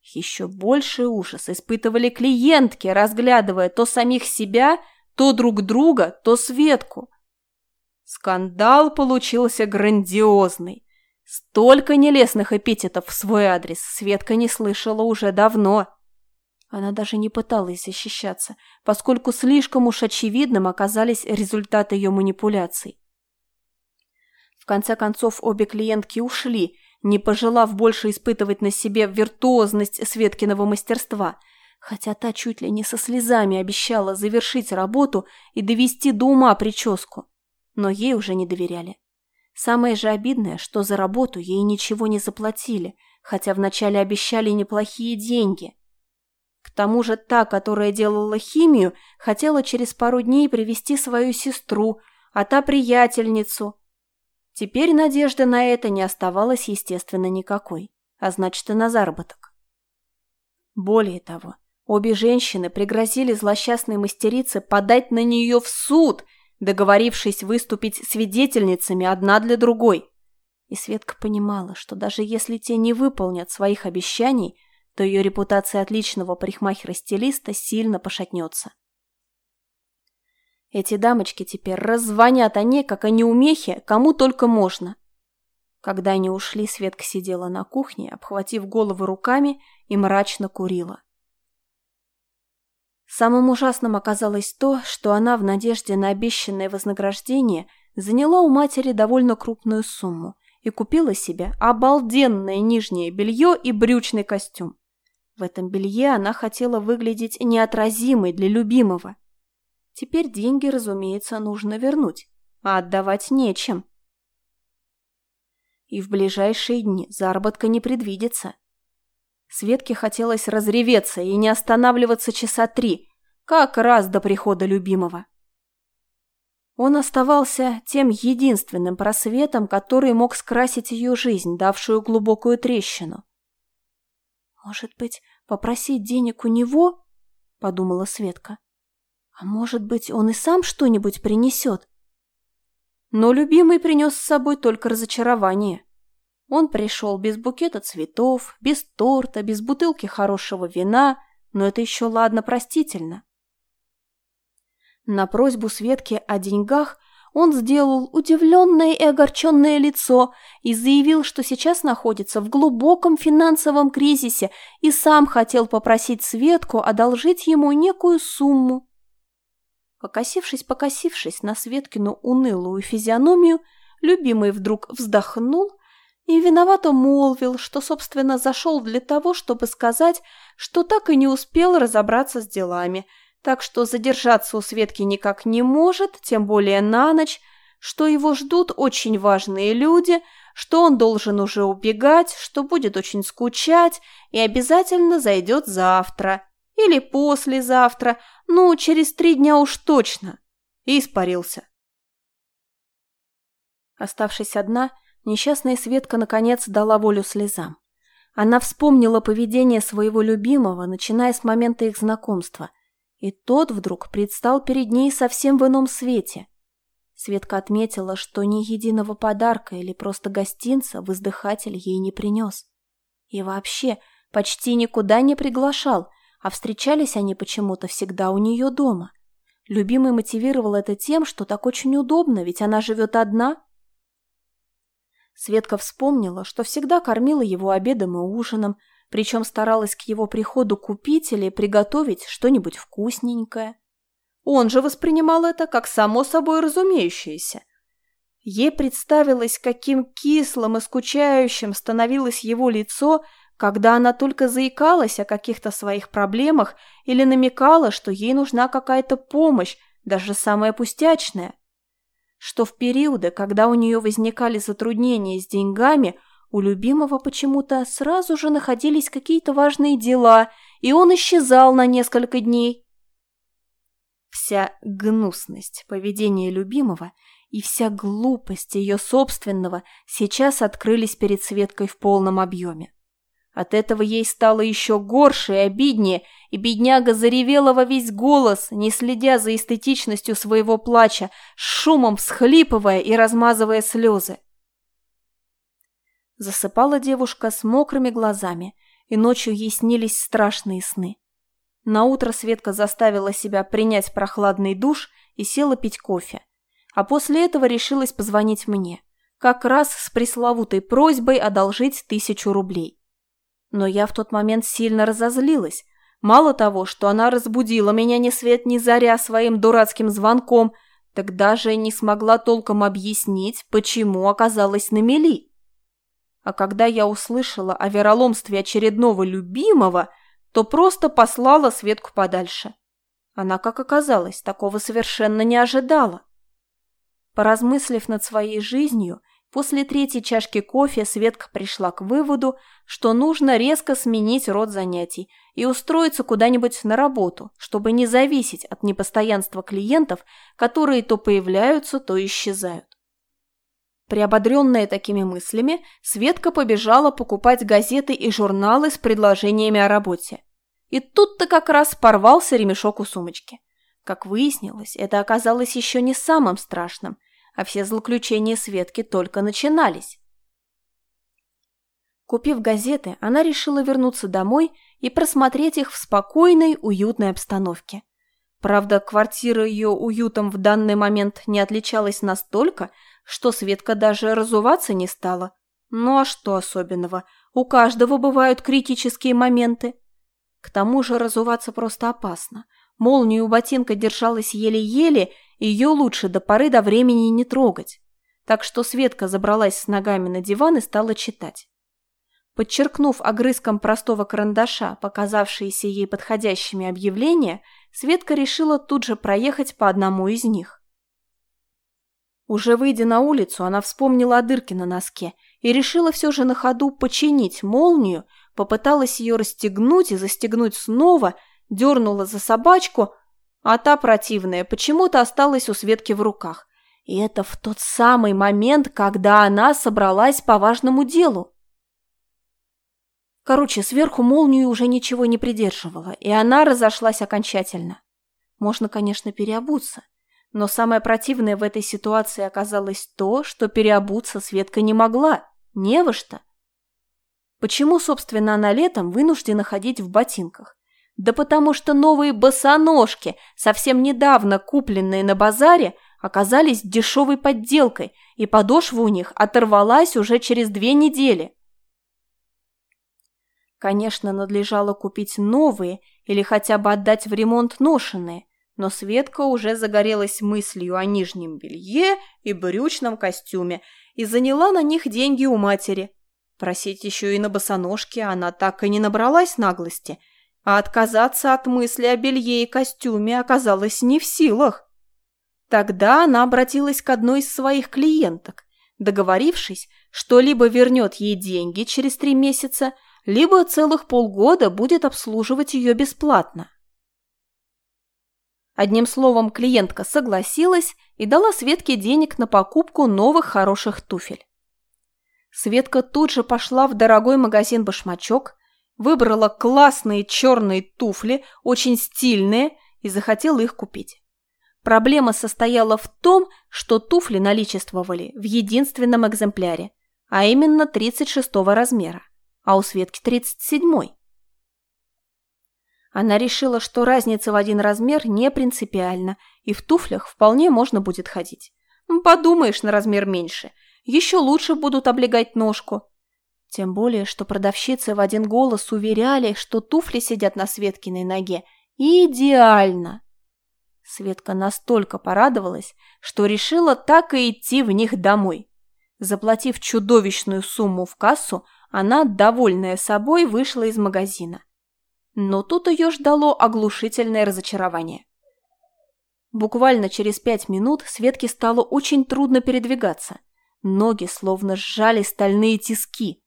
Еще больший ужас испытывали клиентки, разглядывая то самих себя, то друг друга, то Светку. Скандал получился грандиозный. Столько нелестных эпитетов в свой адрес Светка не слышала уже давно. Она даже не пыталась защищаться, поскольку слишком уж очевидным оказались результаты ее манипуляций. В конце концов, обе клиентки ушли, не пожелав больше испытывать на себе виртуозность Светкиного мастерства, хотя та чуть ли не со слезами обещала завершить работу и довести до ума прическу. Но ей уже не доверяли. Самое же обидное, что за работу ей ничего не заплатили, хотя вначале обещали неплохие деньги. К тому же та, которая делала химию, хотела через пару дней привести свою сестру, а та приятельницу. Теперь надежды на это не оставалось, естественно, никакой, а значит и на заработок. Более того, обе женщины пригрозили злосчастной мастерице подать на нее в суд – договорившись выступить свидетельницами одна для другой. И Светка понимала, что даже если те не выполнят своих обещаний, то ее репутация отличного парикмахера-стилиста сильно пошатнется. Эти дамочки теперь раззвонят о ней, как о неумехе, кому только можно. Когда они ушли, Светка сидела на кухне, обхватив голову руками и мрачно курила. Самым ужасным оказалось то, что она в надежде на обещанное вознаграждение заняла у матери довольно крупную сумму и купила себе обалденное нижнее белье и брючный костюм. В этом белье она хотела выглядеть неотразимой для любимого. Теперь деньги, разумеется, нужно вернуть, а отдавать нечем. И в ближайшие дни заработка не предвидится. Светке хотелось разреветься и не останавливаться часа три, как раз до прихода любимого. Он оставался тем единственным просветом, который мог скрасить ее жизнь, давшую глубокую трещину. «Может быть, попросить денег у него?» – подумала Светка. «А может быть, он и сам что-нибудь принесет?» Но любимый принес с собой только разочарование. Он пришел без букета цветов, без торта, без бутылки хорошего вина, но это еще ладно простительно. На просьбу Светки о деньгах он сделал удивленное и огорченное лицо и заявил, что сейчас находится в глубоком финансовом кризисе и сам хотел попросить Светку одолжить ему некую сумму. Покосившись-покосившись на Светкину унылую физиономию, любимый вдруг вздохнул и виновато молвил, что, собственно, зашел для того, чтобы сказать, что так и не успел разобраться с делами, так что задержаться у Светки никак не может, тем более на ночь, что его ждут очень важные люди, что он должен уже убегать, что будет очень скучать и обязательно зайдет завтра или послезавтра, ну, через три дня уж точно. И испарился. Оставшись одна, Несчастная Светка наконец дала волю слезам. Она вспомнила поведение своего любимого, начиная с момента их знакомства. И тот вдруг предстал перед ней совсем в ином свете. Светка отметила, что ни единого подарка или просто гостинца воздыхатель ей не принес. И вообще почти никуда не приглашал, а встречались они почему-то всегда у нее дома. Любимый мотивировал это тем, что так очень удобно, ведь она живет одна – Светка вспомнила, что всегда кормила его обедом и ужином, причем старалась к его приходу купить или приготовить что-нибудь вкусненькое. Он же воспринимал это как само собой разумеющееся. Ей представилось, каким кислым и скучающим становилось его лицо, когда она только заикалась о каких-то своих проблемах или намекала, что ей нужна какая-то помощь, даже самая пустячная что в периоды, когда у нее возникали затруднения с деньгами, у любимого почему-то сразу же находились какие-то важные дела, и он исчезал на несколько дней. Вся гнусность поведения любимого и вся глупость ее собственного сейчас открылись перед Светкой в полном объеме. От этого ей стало еще горше и обиднее, и бедняга заревела во весь голос, не следя за эстетичностью своего плача, шумом всхлипывая и размазывая слезы. Засыпала девушка с мокрыми глазами, и ночью ей снились страшные сны. Наутро Светка заставила себя принять прохладный душ и села пить кофе. А после этого решилась позвонить мне, как раз с пресловутой просьбой одолжить тысячу рублей. Но я в тот момент сильно разозлилась. Мало того, что она разбудила меня ни свет ни заря своим дурацким звонком, так даже не смогла толком объяснить, почему оказалась на мели. А когда я услышала о вероломстве очередного любимого, то просто послала Светку подальше. Она, как оказалось, такого совершенно не ожидала. Поразмыслив над своей жизнью, После третьей чашки кофе Светка пришла к выводу, что нужно резко сменить род занятий и устроиться куда-нибудь на работу, чтобы не зависеть от непостоянства клиентов, которые то появляются, то исчезают. Приободренная такими мыслями, Светка побежала покупать газеты и журналы с предложениями о работе. И тут-то как раз порвался ремешок у сумочки. Как выяснилось, это оказалось еще не самым страшным – а все злоключения Светки только начинались. Купив газеты, она решила вернуться домой и просмотреть их в спокойной, уютной обстановке. Правда, квартира ее уютом в данный момент не отличалась настолько, что Светка даже разуваться не стала. Ну а что особенного? У каждого бывают критические моменты. К тому же разуваться просто опасно. Молния у ботинка держалась еле-еле, ее лучше до поры до времени не трогать. Так что Светка забралась с ногами на диван и стала читать. Подчеркнув огрызком простого карандаша, показавшиеся ей подходящими объявления, Светка решила тут же проехать по одному из них. Уже выйдя на улицу, она вспомнила о дырке на носке и решила все же на ходу починить молнию, попыталась ее расстегнуть и застегнуть снова, дернула за собачку, а та противная почему-то осталась у Светки в руках. И это в тот самый момент, когда она собралась по важному делу. Короче, сверху молнию уже ничего не придерживала, и она разошлась окончательно. Можно, конечно, переобуться, но самое противное в этой ситуации оказалось то, что переобуться Светка не могла, не во что. Почему, собственно, она летом вынуждена ходить в ботинках? Да потому что новые босоножки, совсем недавно купленные на базаре, оказались дешевой подделкой, и подошва у них оторвалась уже через две недели. Конечно, надлежало купить новые или хотя бы отдать в ремонт ношенные, но Светка уже загорелась мыслью о нижнем белье и брючном костюме и заняла на них деньги у матери. Просить еще и на босоножки она так и не набралась наглости, а отказаться от мысли о белье и костюме оказалось не в силах. Тогда она обратилась к одной из своих клиенток, договорившись, что либо вернет ей деньги через три месяца, либо целых полгода будет обслуживать ее бесплатно. Одним словом, клиентка согласилась и дала Светке денег на покупку новых хороших туфель. Светка тут же пошла в дорогой магазин «Башмачок», выбрала классные черные туфли, очень стильные, и захотела их купить. Проблема состояла в том, что туфли наличествовали в единственном экземпляре, а именно 36 размера, а у Светки 37. Она решила, что разница в один размер не принципиальна, и в туфлях вполне можно будет ходить. Подумаешь, на размер меньше. Еще лучше будут облегать ножку. Тем более, что продавщицы в один голос уверяли, что туфли сидят на Светкиной ноге идеально. Светка настолько порадовалась, что решила так и идти в них домой. Заплатив чудовищную сумму в кассу, она, довольная собой, вышла из магазина. Но тут ее ждало оглушительное разочарование. Буквально через пять минут Светке стало очень трудно передвигаться. Ноги словно сжали стальные тиски.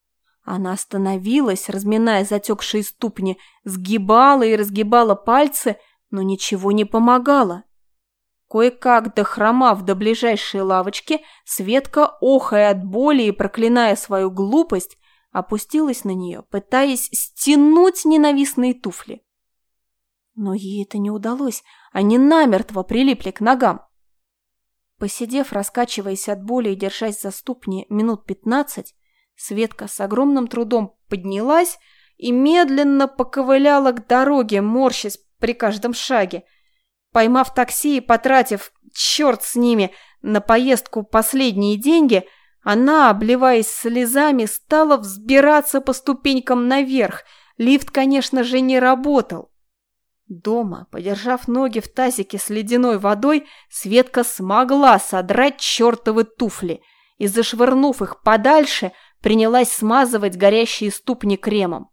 Она остановилась, разминая затекшие ступни, сгибала и разгибала пальцы, но ничего не помогало. Кое-как дохромав до ближайшей лавочки, Светка, охая от боли и проклиная свою глупость, опустилась на нее, пытаясь стянуть ненавистные туфли. Но ей это не удалось, они намертво прилипли к ногам. Посидев, раскачиваясь от боли и держась за ступни минут пятнадцать, Светка с огромным трудом поднялась и медленно поковыляла к дороге, морщась при каждом шаге. Поймав такси и потратив, черт с ними, на поездку последние деньги, она, обливаясь слезами, стала взбираться по ступенькам наверх. Лифт, конечно же, не работал. Дома, подержав ноги в тазике с ледяной водой, Светка смогла содрать чертовы туфли и, зашвырнув их подальше, принялась смазывать горящие ступни кремом.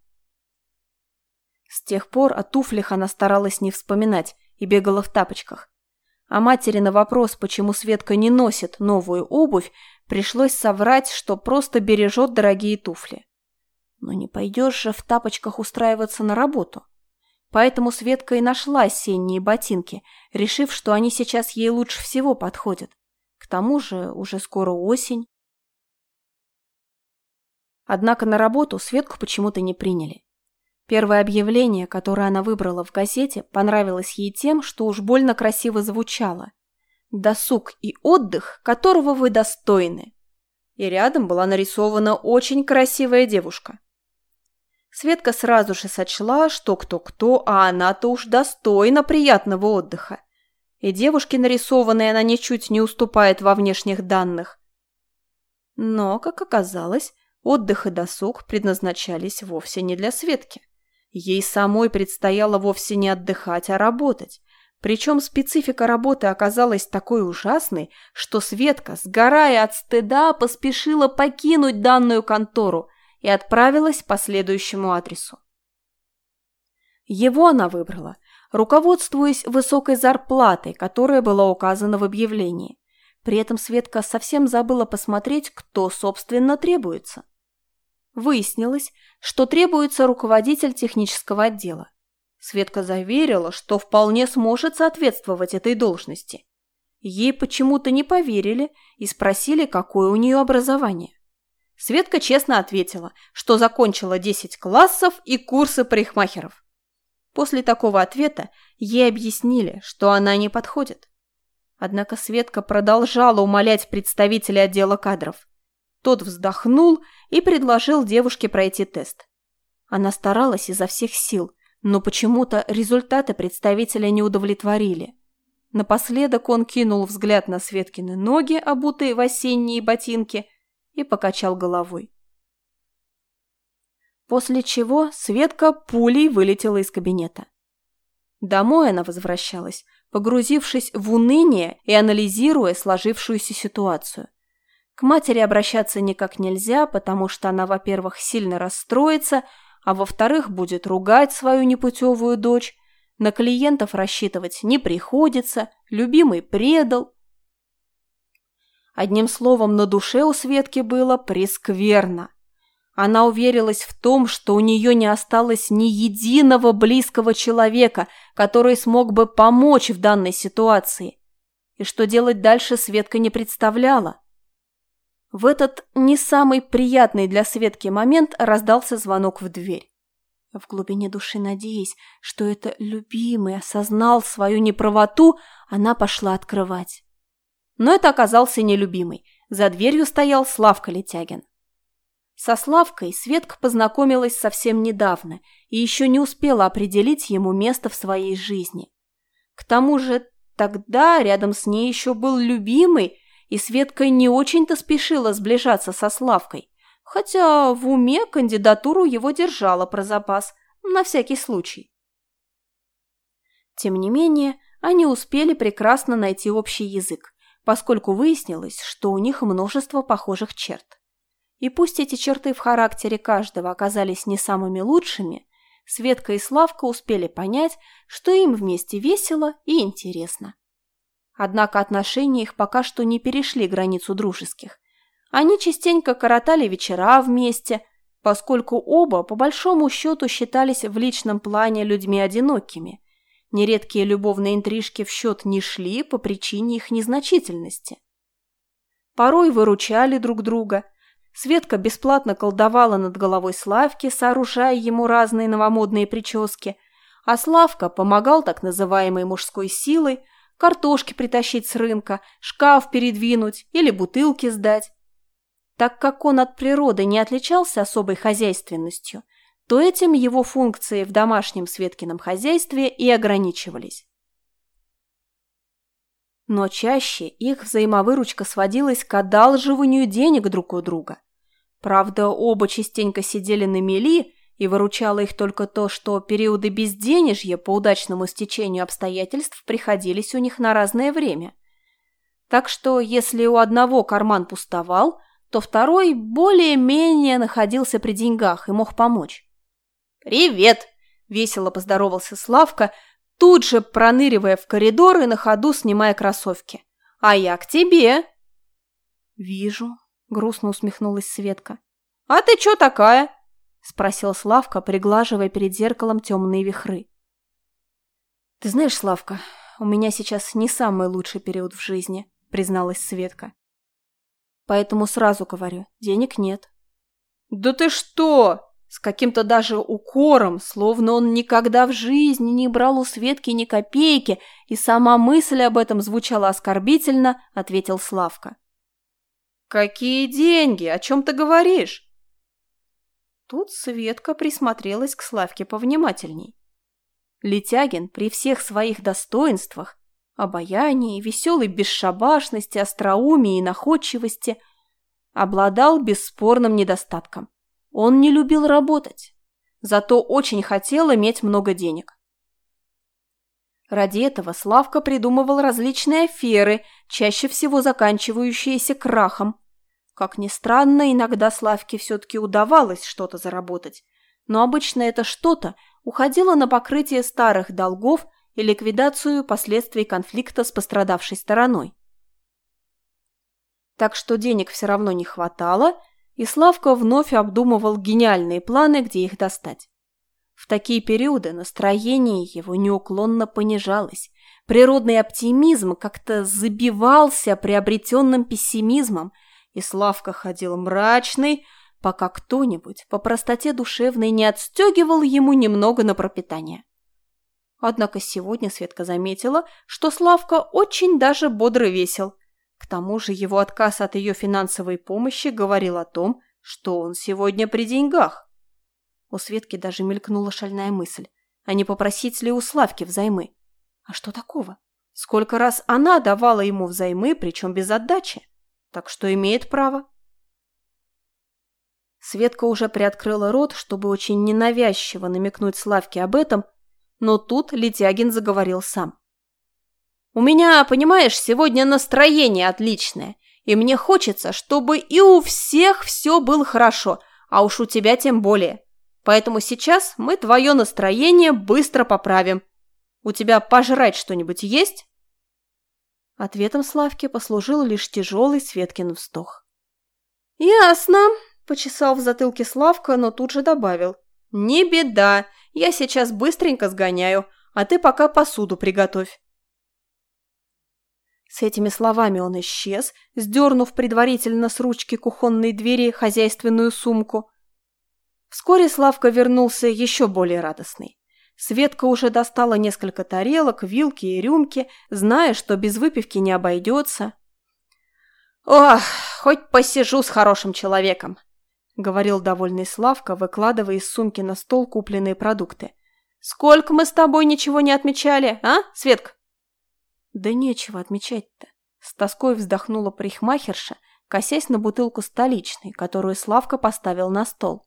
С тех пор о туфлях она старалась не вспоминать и бегала в тапочках. А матери на вопрос, почему Светка не носит новую обувь, пришлось соврать, что просто бережет дорогие туфли. Но не пойдешь же в тапочках устраиваться на работу. Поэтому Светка и нашла осенние ботинки, решив, что они сейчас ей лучше всего подходят. К тому же уже скоро осень. Однако на работу Светку почему-то не приняли. Первое объявление, которое она выбрала в газете, понравилось ей тем, что уж больно красиво звучало. «Досуг и отдых, которого вы достойны». И рядом была нарисована очень красивая девушка. Светка сразу же сочла, что кто-кто, а она-то уж достойна приятного отдыха. И девушке нарисованной она ничуть не уступает во внешних данных. Но, как оказалось, отдых и досуг предназначались вовсе не для Светки. Ей самой предстояло вовсе не отдыхать, а работать. Причем специфика работы оказалась такой ужасной, что Светка, сгорая от стыда, поспешила покинуть данную контору и отправилась по следующему адресу. Его она выбрала, руководствуясь высокой зарплатой, которая была указана в объявлении. При этом Светка совсем забыла посмотреть, кто, собственно, требуется. Выяснилось, что требуется руководитель технического отдела. Светка заверила, что вполне сможет соответствовать этой должности. Ей почему-то не поверили и спросили, какое у нее образование. Светка честно ответила, что закончила 10 классов и курсы парикмахеров. После такого ответа ей объяснили, что она не подходит. Однако Светка продолжала умолять представителя отдела кадров. Тот вздохнул и предложил девушке пройти тест. Она старалась изо всех сил, но почему-то результаты представителя не удовлетворили. Напоследок он кинул взгляд на Светкины ноги, обутые в осенние ботинки, и покачал головой. После чего Светка пулей вылетела из кабинета. Домой она возвращалась, погрузившись в уныние и анализируя сложившуюся ситуацию. К матери обращаться никак нельзя, потому что она, во-первых, сильно расстроится, а во-вторых, будет ругать свою непутевую дочь. На клиентов рассчитывать не приходится, любимый предал. Одним словом, на душе у Светки было прескверно. Она уверилась в том, что у нее не осталось ни единого близкого человека, который смог бы помочь в данной ситуации. И что делать дальше Светка не представляла. В этот не самый приятный для Светки момент раздался звонок в дверь. В глубине души надеясь, что это любимый осознал свою неправоту, она пошла открывать. Но это оказался нелюбимый. За дверью стоял Славка Летягин. Со Славкой Светка познакомилась совсем недавно и еще не успела определить ему место в своей жизни. К тому же тогда рядом с ней еще был любимый, и Светка не очень-то спешила сближаться со Славкой, хотя в уме кандидатуру его держала про запас, на всякий случай. Тем не менее, они успели прекрасно найти общий язык, поскольку выяснилось, что у них множество похожих черт. И пусть эти черты в характере каждого оказались не самыми лучшими, Светка и Славка успели понять, что им вместе весело и интересно. Однако отношения их пока что не перешли границу дружеских. Они частенько коротали вечера вместе, поскольку оба, по большому счету, считались в личном плане людьми одинокими. Нередкие любовные интрижки в счет не шли по причине их незначительности. Порой выручали друг друга, Светка бесплатно колдовала над головой Славки, сооружая ему разные новомодные прически, а Славка помогал так называемой мужской силой картошки притащить с рынка, шкаф передвинуть или бутылки сдать. Так как он от природы не отличался особой хозяйственностью, то этим его функции в домашнем Светкином хозяйстве и ограничивались. Но чаще их взаимовыручка сводилась к одалживанию денег друг у друга. Правда, оба частенько сидели на мели, и выручало их только то, что периоды безденежья по удачному стечению обстоятельств приходились у них на разное время. Так что, если у одного карман пустовал, то второй более-менее находился при деньгах и мог помочь. «Привет!» – весело поздоровался Славка – тут же проныривая в коридор и на ходу снимая кроссовки. «А я к тебе!» «Вижу», — грустно усмехнулась Светка. «А ты чё такая?» — спросил Славка, приглаживая перед зеркалом темные вихры. «Ты знаешь, Славка, у меня сейчас не самый лучший период в жизни», — призналась Светка. «Поэтому сразу говорю, денег нет». «Да ты что?» с каким-то даже укором, словно он никогда в жизни не брал у Светки ни копейки, и сама мысль об этом звучала оскорбительно, ответил Славка. «Какие деньги? О чем ты говоришь?» Тут Светка присмотрелась к Славке повнимательней. Летягин при всех своих достоинствах, обаянии, веселой бесшабашности, остроумии и находчивости, обладал бесспорным недостатком. Он не любил работать, зато очень хотел иметь много денег. Ради этого Славка придумывал различные аферы, чаще всего заканчивающиеся крахом. Как ни странно, иногда Славке все-таки удавалось что-то заработать, но обычно это что-то уходило на покрытие старых долгов и ликвидацию последствий конфликта с пострадавшей стороной. Так что денег все равно не хватало – и Славка вновь обдумывал гениальные планы, где их достать. В такие периоды настроение его неуклонно понижалось. Природный оптимизм как-то забивался приобретенным пессимизмом, и Славка ходил мрачный, пока кто-нибудь по простоте душевной не отстегивал ему немного на пропитание. Однако сегодня Светка заметила, что Славка очень даже бодро весел. К тому же его отказ от ее финансовой помощи говорил о том, что он сегодня при деньгах. У Светки даже мелькнула шальная мысль, а не попросить ли у Славки взаймы. А что такого? Сколько раз она давала ему взаймы, причем без отдачи? Так что имеет право. Светка уже приоткрыла рот, чтобы очень ненавязчиво намекнуть Славке об этом, но тут Летягин заговорил сам. «У меня, понимаешь, сегодня настроение отличное, и мне хочется, чтобы и у всех все было хорошо, а уж у тебя тем более. Поэтому сейчас мы твое настроение быстро поправим. У тебя пожрать что-нибудь есть?» Ответом Славке послужил лишь тяжелый Светкин вздох. «Ясно», Почесал в затылке Славка, но тут же добавил. «Не беда, я сейчас быстренько сгоняю, а ты пока посуду приготовь». С этими словами он исчез, сдернув предварительно с ручки кухонной двери хозяйственную сумку. Вскоре Славка вернулся еще более радостный. Светка уже достала несколько тарелок, вилки и рюмки, зная, что без выпивки не обойдется. «Ох, хоть посижу с хорошим человеком!» — говорил довольный Славка, выкладывая из сумки на стол купленные продукты. «Сколько мы с тобой ничего не отмечали, а, Светка?» «Да нечего отмечать-то», — с тоской вздохнула парикмахерша, косясь на бутылку столичной, которую Славка поставил на стол.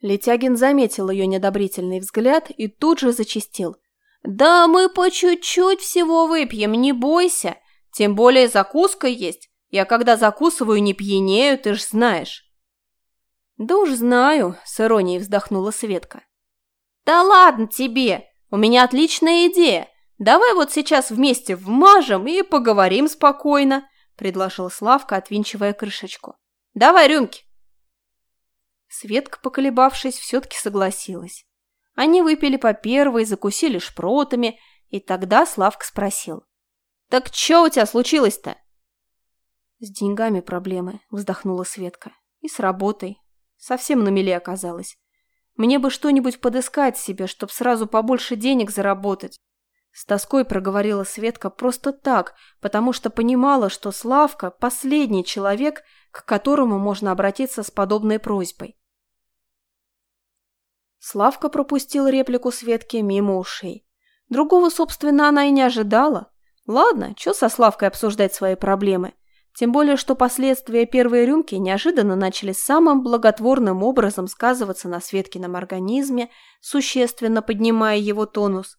Летягин заметил ее недобрительный взгляд и тут же зачистил. «Да мы по чуть-чуть всего выпьем, не бойся, тем более закуска есть, я когда закусываю, не пьянею, ты ж знаешь». «Да уж знаю», — с иронией вздохнула Светка. «Да ладно тебе! У меня отличная идея. Давай вот сейчас вместе вмажем и поговорим спокойно», — предложил Славка, отвинчивая крышечку. «Давай рюмки». Светка, поколебавшись, все-таки согласилась. Они выпили по первой, закусили шпротами, и тогда Славка спросил. «Так что у тебя случилось-то?» «С деньгами проблемы», – вздохнула Светка. «И с работой. Совсем на мели оказалась. Мне бы что-нибудь подыскать себе, чтоб сразу побольше денег заработать». С тоской проговорила Светка просто так, потому что понимала, что Славка – последний человек, к которому можно обратиться с подобной просьбой. Славка пропустил реплику Светки мимо ушей. Другого, собственно, она и не ожидала. Ладно, что со Славкой обсуждать свои проблемы – тем более, что последствия первой рюмки неожиданно начали самым благотворным образом сказываться на Светкином организме, существенно поднимая его тонус.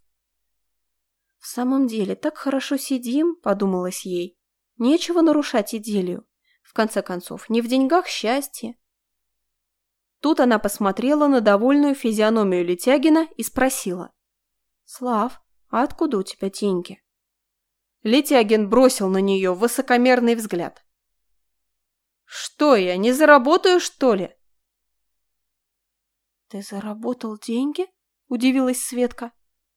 «В самом деле, так хорошо сидим», — подумалось ей. «Нечего нарушать идиллию. В конце концов, не в деньгах счастье». Тут она посмотрела на довольную физиономию Летягина и спросила. «Слав, а откуда у тебя деньги?» Летягин бросил на нее высокомерный взгляд. «Что я, не заработаю, что ли?» «Ты заработал деньги?» – удивилась Светка.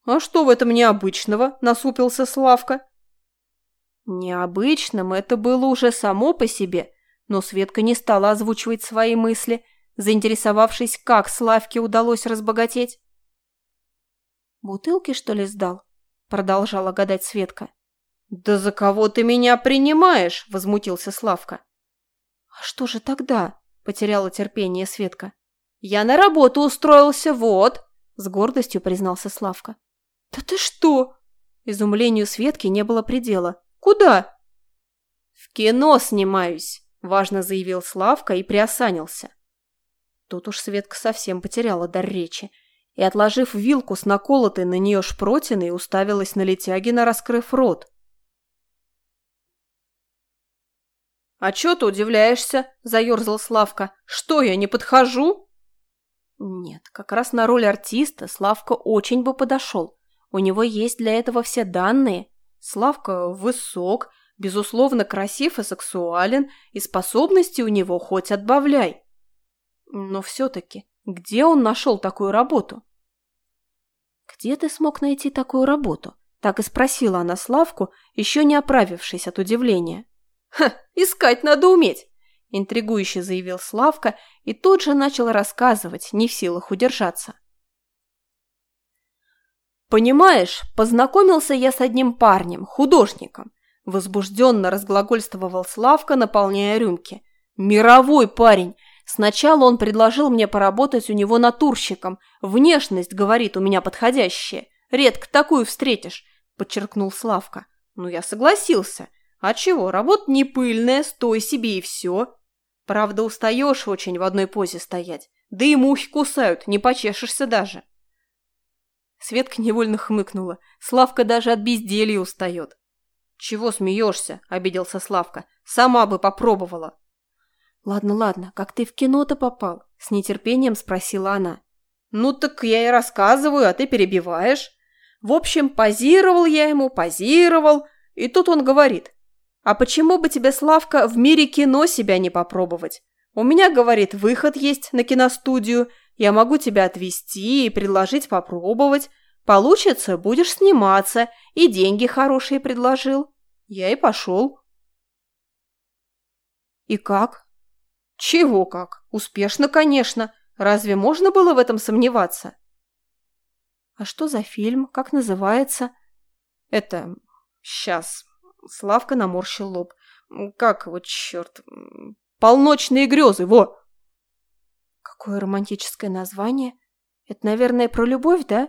«А что в этом необычного?» – насупился Славка. Необычным это было уже само по себе, но Светка не стала озвучивать свои мысли, заинтересовавшись, как Славке удалось разбогатеть. «Бутылки, что ли, сдал?» – продолжала гадать Светка. «Да за кого ты меня принимаешь?» – возмутился Славка. «А что же тогда?» – потеряла терпение Светка. «Я на работу устроился, вот!» – с гордостью признался Славка. «Да ты что?» Изумлению Светки не было предела. «Куда?» «В кино снимаюсь», – важно заявил Славка и приосанился. Тут уж Светка совсем потеряла дар речи и, отложив вилку с наколотой на нее шпротиной, уставилась на Летягина, раскрыв рот. «А чё ты удивляешься?» – заёрзал Славка. «Что, я не подхожу?» Нет, как раз на роль артиста Славка очень бы подошел. У него есть для этого все данные. Славка высок, Безусловно, красив и сексуален, и способности у него хоть отбавляй. Но все-таки, где он нашел такую работу? «Где ты смог найти такую работу?» Так и спросила она Славку, еще не оправившись от удивления. «Ха, искать надо уметь!» Интригующе заявил Славка и тут же начал рассказывать, не в силах удержаться. «Понимаешь, познакомился я с одним парнем, художником. Возбужденно разглагольствовал Славка, наполняя рюмки. «Мировой парень! Сначала он предложил мне поработать у него натурщиком. Внешность, говорит, у меня подходящая. Редко такую встретишь», – подчеркнул Славка. «Ну, я согласился. А чего, работа не пыльная, стой себе и все. Правда, устаешь очень в одной позе стоять. Да и мухи кусают, не почешешься даже». Светка невольно хмыкнула. Славка даже от безделья устает. «Чего смеешься?» – обиделся Славка. «Сама бы попробовала». «Ладно, ладно, как ты в кино-то попал?» – с нетерпением спросила она. «Ну так я и рассказываю, а ты перебиваешь. В общем, позировал я ему, позировал, и тут он говорит, а почему бы тебе, Славка, в мире кино себя не попробовать? У меня, говорит, выход есть на киностудию, я могу тебя отвезти и предложить попробовать. Получится, будешь сниматься, и деньги хорошие предложил. Я и пошел. И как? Чего как? Успешно, конечно. Разве можно было в этом сомневаться? А что за фильм? Как называется? Это... Сейчас. Славка наморщил лоб. Как вот, черт... Полночные грезы, во! Какое романтическое название. Это, наверное, про любовь, да?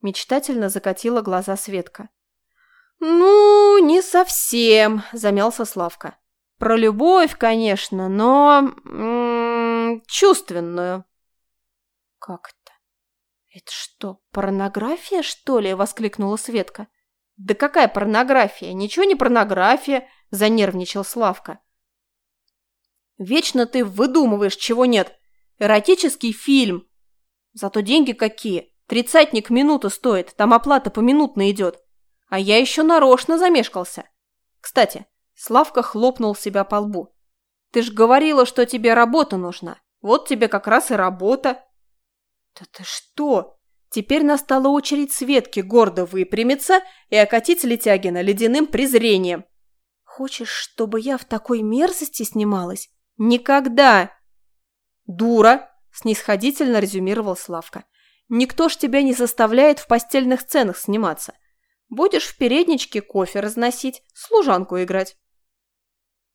Мечтательно закатила глаза Светка. «Ну, не совсем», – замялся Славка. «Про любовь, конечно, но... М чувственную». «Как это? Это что, порнография, что ли?» – воскликнула Светка. «Да какая порнография? Ничего не порнография», – занервничал Славка. «Вечно ты выдумываешь, чего нет. Эротический фильм. Зато деньги какие. Тридцатник минуту стоит, там оплата поминутно идет. А я еще нарочно замешкался. Кстати, Славка хлопнул себя по лбу. Ты ж говорила, что тебе работа нужна. Вот тебе как раз и работа. Да ты что? Теперь настала очередь Светки гордо выпрямиться и окатить Летягина ледяным презрением. Хочешь, чтобы я в такой мерзости снималась? Никогда! Дура! Снисходительно резюмировал Славка. Никто ж тебя не заставляет в постельных сценах сниматься. Будешь в передничке кофе разносить, служанку играть.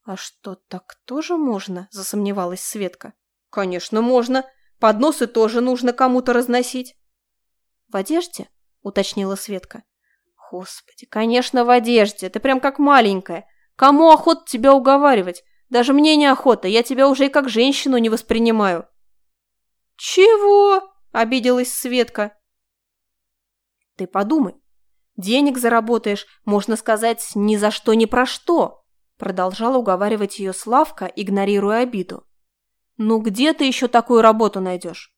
«А что, так тоже можно?» – засомневалась Светка. «Конечно, можно. Подносы тоже нужно кому-то разносить». «В одежде?» – уточнила Светка. «Господи, конечно, в одежде. Ты прям как маленькая. Кому охота тебя уговаривать? Даже мне не охота. Я тебя уже и как женщину не воспринимаю». «Чего?» – обиделась Светка. «Ты подумай. Денег заработаешь, можно сказать, ни за что, ни про что», – продолжала уговаривать ее Славка, игнорируя обиду. «Ну где ты еще такую работу найдешь?»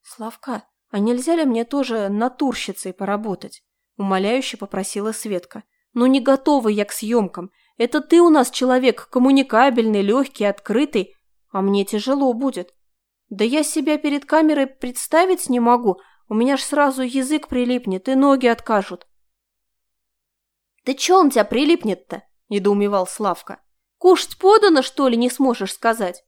«Славка, а нельзя ли мне тоже натурщицей поработать?» – умоляюще попросила Светка. «Ну не готова я к съемкам. Это ты у нас человек коммуникабельный, легкий, открытый, а мне тяжело будет. Да я себя перед камерой представить не могу. У меня ж сразу язык прилипнет и ноги откажут. «Да чё он тебя прилипнет-то?» – недоумевал Славка. «Кушать подано, что ли, не сможешь сказать?»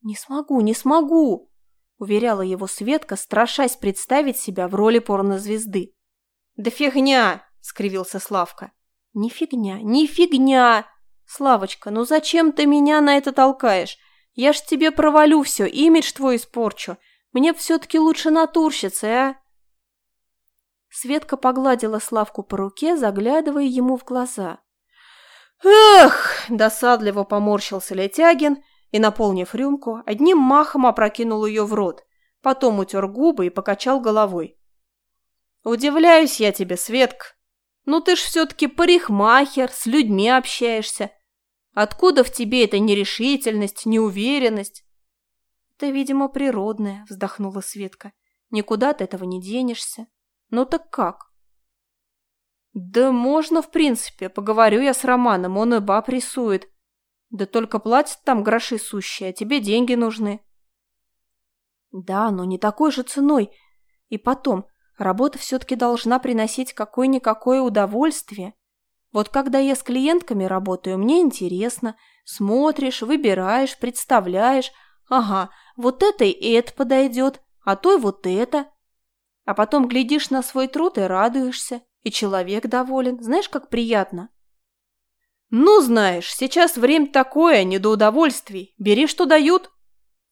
«Не смогу, не смогу!» – уверяла его Светка, страшась представить себя в роли порнозвезды. «Да фигня!» – скривился Славка. «Не фигня, не фигня! Славочка, ну зачем ты меня на это толкаешь? Я ж тебе провалю все, имидж твой испорчу. Мне все-таки лучше натурщицы, а?» Светка погладила Славку по руке, заглядывая ему в глаза. «Эх!» – досадливо поморщился Летягин и, наполнив рюмку, одним махом опрокинул ее в рот, потом утер губы и покачал головой. «Удивляюсь я тебе, Светка. Ну ты ж все-таки парикмахер, с людьми общаешься. Откуда в тебе эта нерешительность, неуверенность? Это, видимо, природное, вздохнула Светка. Никуда от этого не денешься. Ну так как? «Да можно, в принципе. Поговорю я с Романом, он и баб рисует. Да только платят там гроши сущие, а тебе деньги нужны». «Да, но не такой же ценой. И потом, работа все-таки должна приносить какое-никакое удовольствие. Вот когда я с клиентками работаю, мне интересно. Смотришь, выбираешь, представляешь. Ага, вот это и это подойдет, а то и вот это. А потом глядишь на свой труд и радуешься. И человек доволен. Знаешь, как приятно. Ну, знаешь, сейчас время такое, не до удовольствий. Бери, что дают.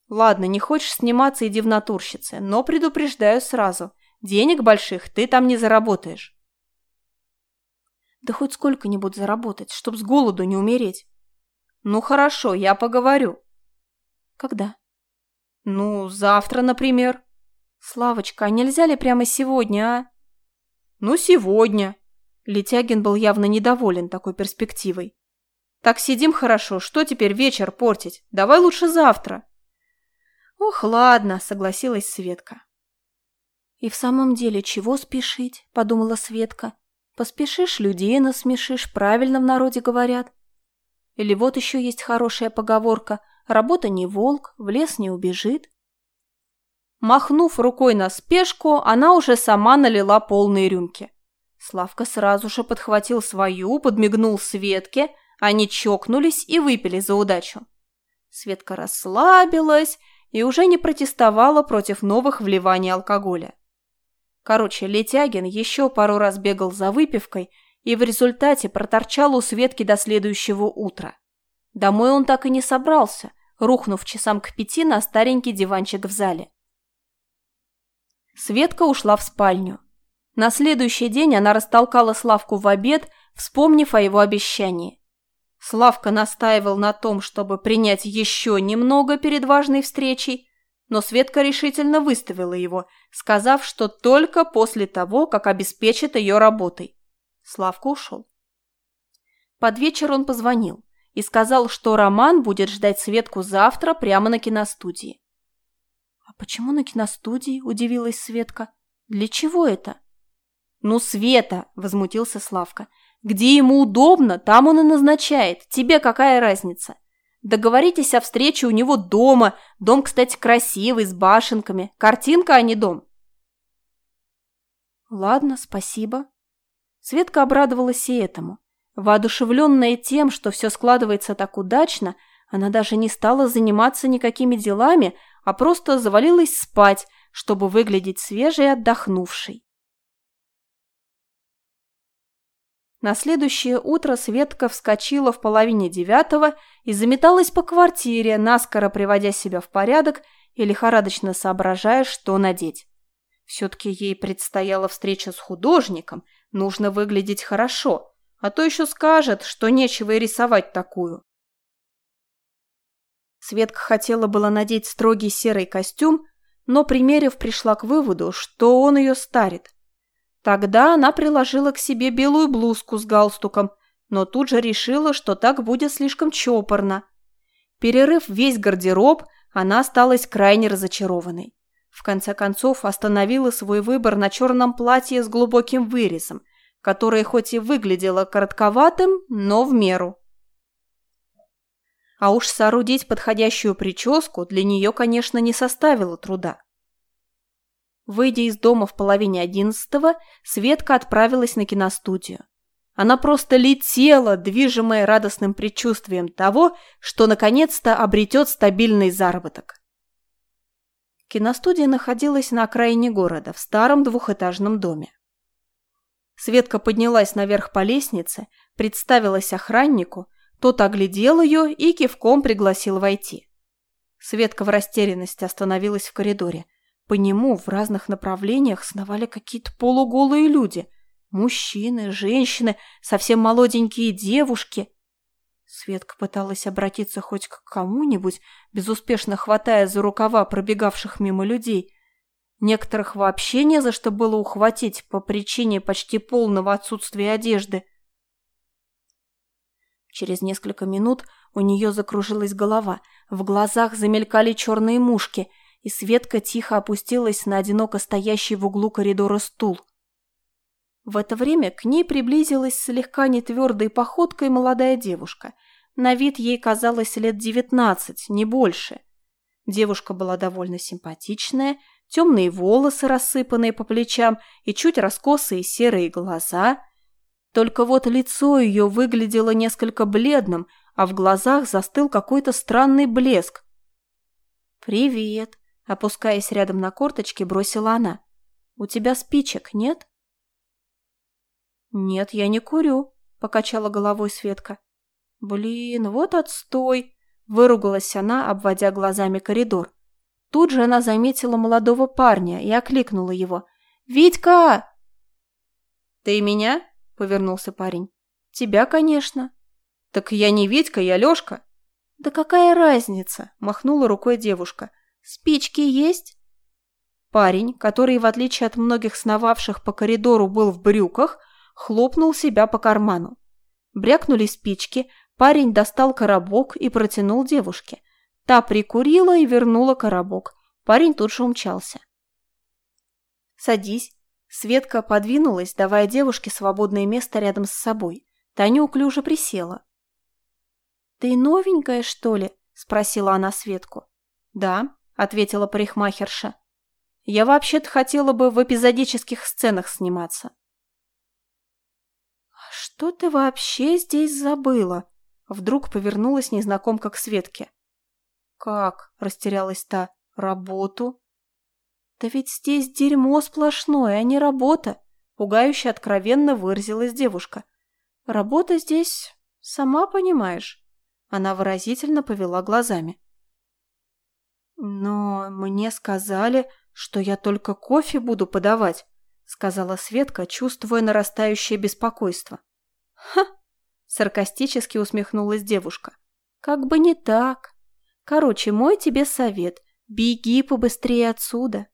Ладно, не хочешь сниматься, иди в натурщице, но предупреждаю сразу. Денег больших ты там не заработаешь. Да хоть сколько-нибудь заработать, чтоб с голоду не умереть. Ну хорошо, я поговорю. Когда? Ну, завтра, например. Славочка, а нельзя ли прямо сегодня, а? «Ну, сегодня». Летягин был явно недоволен такой перспективой. «Так сидим хорошо, что теперь вечер портить? Давай лучше завтра». «Ох, ладно», — согласилась Светка. «И в самом деле, чего спешить?» — подумала Светка. «Поспешишь, людей насмешишь, правильно в народе говорят. Или вот еще есть хорошая поговорка «работа не волк, в лес не убежит». Махнув рукой на спешку, она уже сама налила полные рюмки. Славка сразу же подхватил свою, подмигнул Светке, они чокнулись и выпили за удачу. Светка расслабилась и уже не протестовала против новых вливаний алкоголя. Короче, Летягин еще пару раз бегал за выпивкой и в результате проторчал у Светки до следующего утра. Домой он так и не собрался, рухнув часам к пяти на старенький диванчик в зале. Светка ушла в спальню. На следующий день она растолкала Славку в обед, вспомнив о его обещании. Славка настаивал на том, чтобы принять еще немного перед важной встречей, но Светка решительно выставила его, сказав, что только после того, как обеспечит ее работой. Славка ушел. Под вечер он позвонил и сказал, что Роман будет ждать Светку завтра прямо на киностудии. «А почему на киностудии?» – удивилась Светка. «Для чего это?» «Ну, Света!» – возмутился Славка. «Где ему удобно, там он и назначает. Тебе какая разница? Договоритесь о встрече у него дома. Дом, кстати, красивый, с башенками. Картинка, а не дом». «Ладно, спасибо». Светка обрадовалась и этому. Воодушевленная тем, что все складывается так удачно, она даже не стала заниматься никакими делами, а просто завалилась спать, чтобы выглядеть свежей и отдохнувшей. На следующее утро Светка вскочила в половине девятого и заметалась по квартире, наскоро приводя себя в порядок и лихорадочно соображая, что надеть. Все-таки ей предстояла встреча с художником, нужно выглядеть хорошо, а то еще скажет, что нечего и рисовать такую. Светка хотела было надеть строгий серый костюм, но, примерив, пришла к выводу, что он ее старит. Тогда она приложила к себе белую блузку с галстуком, но тут же решила, что так будет слишком чопорно. Перерыв весь гардероб, она осталась крайне разочарованной. В конце концов остановила свой выбор на черном платье с глубоким вырезом, которое хоть и выглядело коротковатым, но в меру. А уж соорудить подходящую прическу для нее, конечно, не составило труда. Выйдя из дома в половине одиннадцатого, Светка отправилась на киностудию. Она просто летела, движимая радостным предчувствием того, что наконец-то обретет стабильный заработок. Киностудия находилась на окраине города, в старом двухэтажном доме. Светка поднялась наверх по лестнице, представилась охраннику – тот оглядел ее и кивком пригласил войти. Светка в растерянности остановилась в коридоре. По нему в разных направлениях сновали какие-то полуголые люди. Мужчины, женщины, совсем молоденькие девушки. Светка пыталась обратиться хоть к кому-нибудь, безуспешно хватая за рукава пробегавших мимо людей. Некоторых вообще не за что было ухватить по причине почти полного отсутствия одежды. Через несколько минут у нее закружилась голова, в глазах замелькали черные мушки, и Светка тихо опустилась на одиноко стоящий в углу коридора стул. В это время к ней приблизилась слегка нетвердой походкой молодая девушка. На вид ей казалось лет девятнадцать, не больше. Девушка была довольно симпатичная, темные волосы, рассыпанные по плечам, и чуть раскосые серые глаза. Только вот лицо ее выглядело несколько бледным, а в глазах застыл какой-то странный блеск. «Привет», — опускаясь рядом на корточки, бросила она. «У тебя спичек нет?» «Нет, я не курю», — покачала головой Светка. «Блин, вот отстой!» — выругалась она, обводя глазами коридор. Тут же она заметила молодого парня и окликнула его. «Витька!» «Ты меня?» — повернулся парень. «Тебя, конечно». «Так я не Витька, я Лёшка». «Да какая разница?» – махнула рукой девушка. «Спички есть?» Парень, который, в отличие от многих сновавших по коридору, был в брюках, хлопнул себя по карману. Брякнули спички, парень достал коробок и протянул девушке. Та прикурила и вернула коробок. Парень тут же умчался. «Садись». Светка подвинулась, давая девушке свободное место рядом с собой. Таня уклюже присела. «Ты новенькая, что ли?» – спросила она Светку. «Да», – ответила парикмахерша. «Я вообще-то хотела бы в эпизодических сценах сниматься». «А «Что ты вообще здесь забыла?» Вдруг повернулась незнакомка к Светке. «Как?» – растерялась та. «Работу?» «Да ведь здесь дерьмо сплошное, а не работа!» Пугающе откровенно выразилась девушка. «Работа здесь, сама понимаешь». Она выразительно повела глазами. «Но мне сказали, что я только кофе буду подавать», сказала Светка, чувствуя нарастающее беспокойство. «Ха!» – саркастически усмехнулась девушка. «Как бы не так. Короче, мой тебе совет. Беги побыстрее отсюда».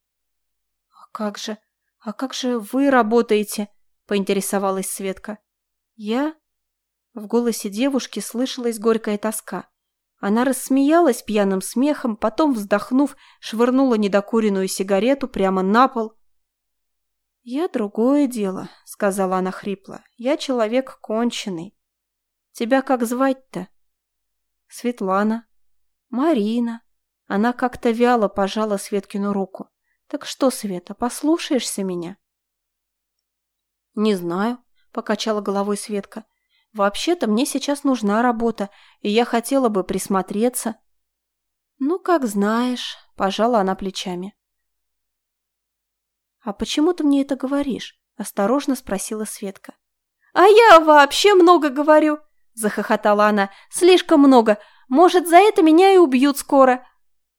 «А как же, а как же вы работаете?» – поинтересовалась Светка. «Я? В голосе девушки слышалась горькая тоска. Она рассмеялась пьяным смехом, потом, вздохнув, швырнула недокуренную сигарету прямо на пол. «Я другое дело», — сказала она хрипло. «Я человек конченый. Тебя как звать-то?» «Светлана». «Марина». Она как-то вяло пожала Светкину руку. «Так что, Света, послушаешься меня?» «Не знаю», — покачала головой Светка. Вообще-то мне сейчас нужна работа, и я хотела бы присмотреться. Ну, как знаешь, пожала она плечами. А почему ты мне это говоришь? Осторожно спросила Светка. А я вообще много говорю, захохотала она. Слишком много. Может, за это меня и убьют скоро.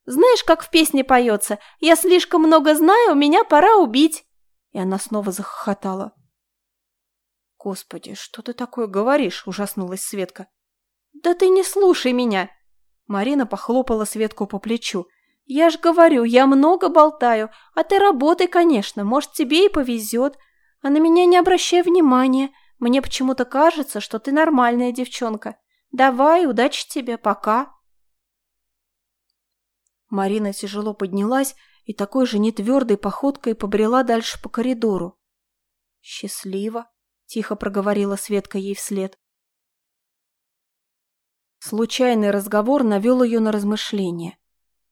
Знаешь, как в песне поется? Я слишком много знаю, меня пора убить. И она снова захохотала. «Господи, что ты такое говоришь?» – ужаснулась Светка. «Да ты не слушай меня!» Марина похлопала Светку по плечу. «Я ж говорю, я много болтаю, а ты работай, конечно, может, тебе и повезет. А на меня не обращай внимания, мне почему-то кажется, что ты нормальная девчонка. Давай, удачи тебе, пока!» Марина тяжело поднялась и такой же нетвердой походкой побрела дальше по коридору. «Счастливо!» тихо проговорила Светка ей вслед. Случайный разговор навел ее на размышления.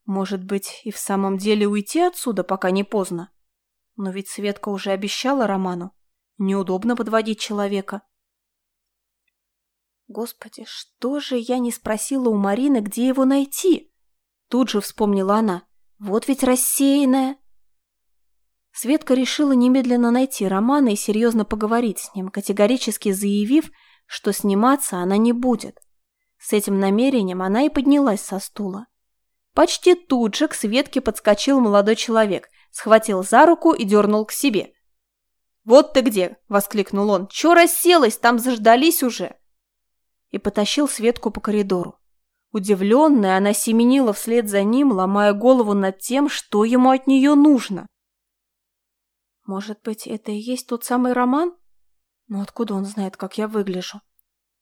Может быть, и в самом деле уйти отсюда, пока не поздно? Но ведь Светка уже обещала Роману. Неудобно подводить человека. Господи, что же я не спросила у Марины, где его найти? Тут же вспомнила она. Вот ведь рассеянная. Светка решила немедленно найти Романа и серьезно поговорить с ним, категорически заявив, что сниматься она не будет. С этим намерением она и поднялась со стула. Почти тут же к Светке подскочил молодой человек, схватил за руку и дернул к себе. «Вот ты где!» – воскликнул он. «Чё расселась? Там заждались уже!» И потащил Светку по коридору. Удивленная, она семенила вслед за ним, ломая голову над тем, что ему от нее нужно. Может быть, это и есть тот самый роман? Но откуда он знает, как я выгляжу?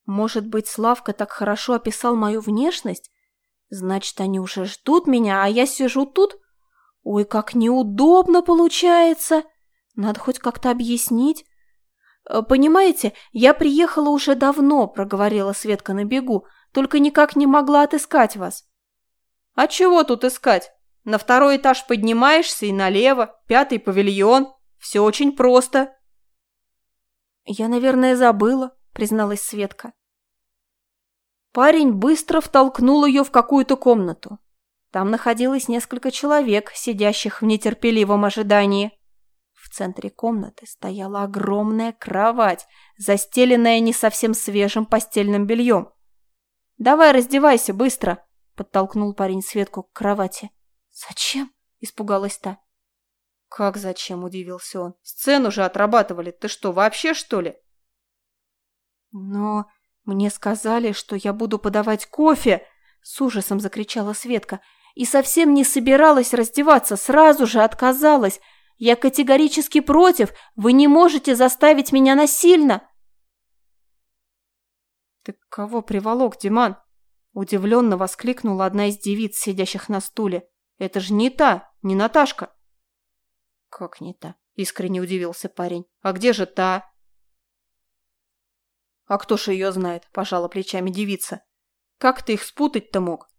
Может быть, Славка так хорошо описал мою внешность? Значит, они уже ждут меня, а я сижу тут? Ой, как неудобно получается! Надо хоть как-то объяснить. Э, «Понимаете, я приехала уже давно», – проговорила Светка на бегу, «только никак не могла отыскать вас». «А чего тут искать? На второй этаж поднимаешься и налево, пятый павильон. Все очень просто». «Я, наверное, забыла», – призналась Светка. Парень быстро втолкнул ее в какую-то комнату. Там находилось несколько человек, сидящих в нетерпеливом ожидании. В центре комнаты стояла огромная кровать, застеленная не совсем свежим постельным бельем. «Давай раздевайся, быстро!» – подтолкнул парень Светку к кровати. «Зачем?» – испугалась та. «Как зачем?» – удивился он. «Сцену же отрабатывали. Ты что, вообще, что ли?» «Но мне сказали, что я буду подавать кофе!» – с ужасом закричала Светка. «И совсем не собиралась раздеваться, сразу же отказалась. Я категорически против. Вы не можете заставить меня насильно. Ты кого приволок, Диман? Удивленно воскликнула одна из девиц, сидящих на стуле. Это же не та, не Наташка. Как не та? Искренне удивился парень. А где же та? А кто ж ее знает? Пожала плечами девица. Как ты их спутать-то мог?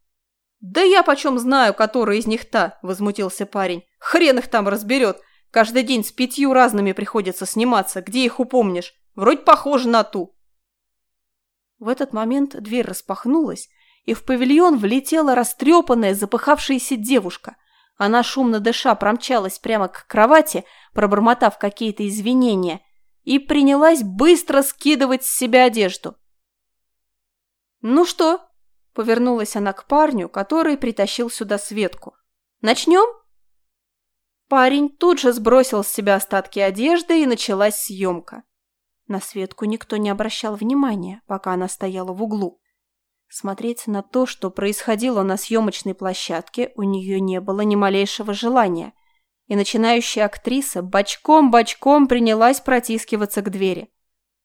«Да я почем знаю, которая из них та?» – возмутился парень. «Хрен их там разберет. Каждый день с пятью разными приходится сниматься. Где их упомнишь? Вроде похоже на ту». В этот момент дверь распахнулась, и в павильон влетела растрепанная, запыхавшаяся девушка. Она, шумно дыша, промчалась прямо к кровати, пробормотав какие-то извинения, и принялась быстро скидывать с себя одежду. «Ну что, Повернулась она к парню, который притащил сюда Светку. «Начнем?» Парень тут же сбросил с себя остатки одежды, и началась съемка. На Светку никто не обращал внимания, пока она стояла в углу. Смотреть на то, что происходило на съемочной площадке, у нее не было ни малейшего желания, и начинающая актриса бочком-бочком принялась протискиваться к двери.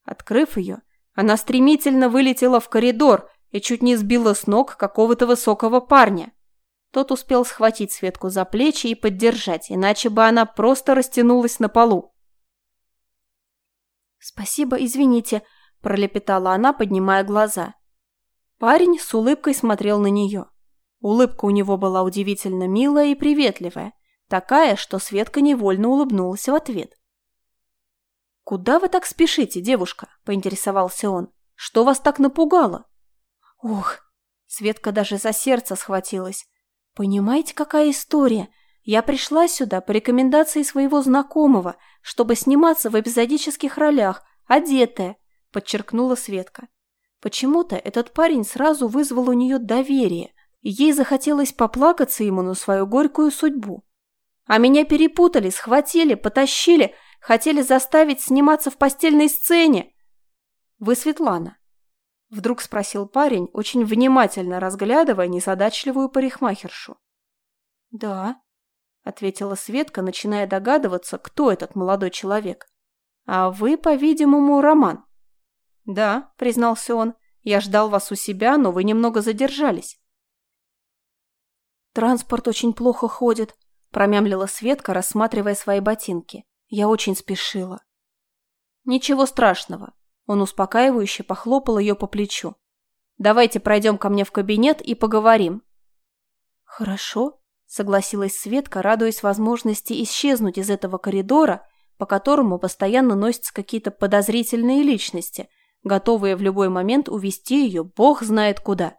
Открыв ее, она стремительно вылетела в коридор, и чуть не сбила с ног какого-то высокого парня. Тот успел схватить Светку за плечи и поддержать, иначе бы она просто растянулась на полу. «Спасибо, извините», – пролепетала она, поднимая глаза. Парень с улыбкой смотрел на нее. Улыбка у него была удивительно милая и приветливая, такая, что Светка невольно улыбнулась в ответ. «Куда вы так спешите, девушка?» – поинтересовался он. «Что вас так напугало?» Ох, Светка даже за сердце схватилась. Понимаете, какая история? Я пришла сюда по рекомендации своего знакомого, чтобы сниматься в эпизодических ролях, одетая, подчеркнула Светка. Почему-то этот парень сразу вызвал у нее доверие, и ей захотелось поплакаться ему на свою горькую судьбу. А меня перепутали, схватили, потащили, хотели заставить сниматься в постельной сцене. Вы Светлана, Вдруг спросил парень, очень внимательно разглядывая незадачливую парикмахершу. «Да», — ответила Светка, начиная догадываться, кто этот молодой человек. «А вы, по-видимому, Роман». «Да», — признался он, — «я ждал вас у себя, но вы немного задержались». «Транспорт очень плохо ходит», — промямлила Светка, рассматривая свои ботинки. «Я очень спешила». «Ничего страшного. Он успокаивающе похлопал ее по плечу. «Давайте пройдем ко мне в кабинет и поговорим». «Хорошо», — согласилась Светка, радуясь возможности исчезнуть из этого коридора, по которому постоянно носятся какие-то подозрительные личности, готовые в любой момент увести ее бог знает куда.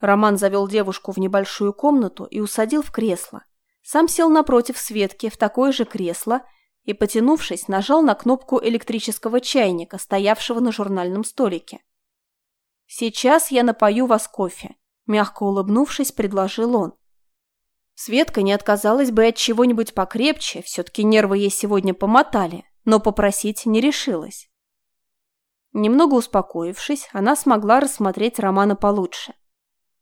Роман завел девушку в небольшую комнату и усадил в кресло. Сам сел напротив Светки в такое же кресло и, потянувшись, нажал на кнопку электрического чайника, стоявшего на журнальном столике. «Сейчас я напою вас кофе», – мягко улыбнувшись, предложил он. Светка не отказалась бы от чего-нибудь покрепче, все-таки нервы ей сегодня помотали, но попросить не решилась. Немного успокоившись, она смогла рассмотреть Романа получше.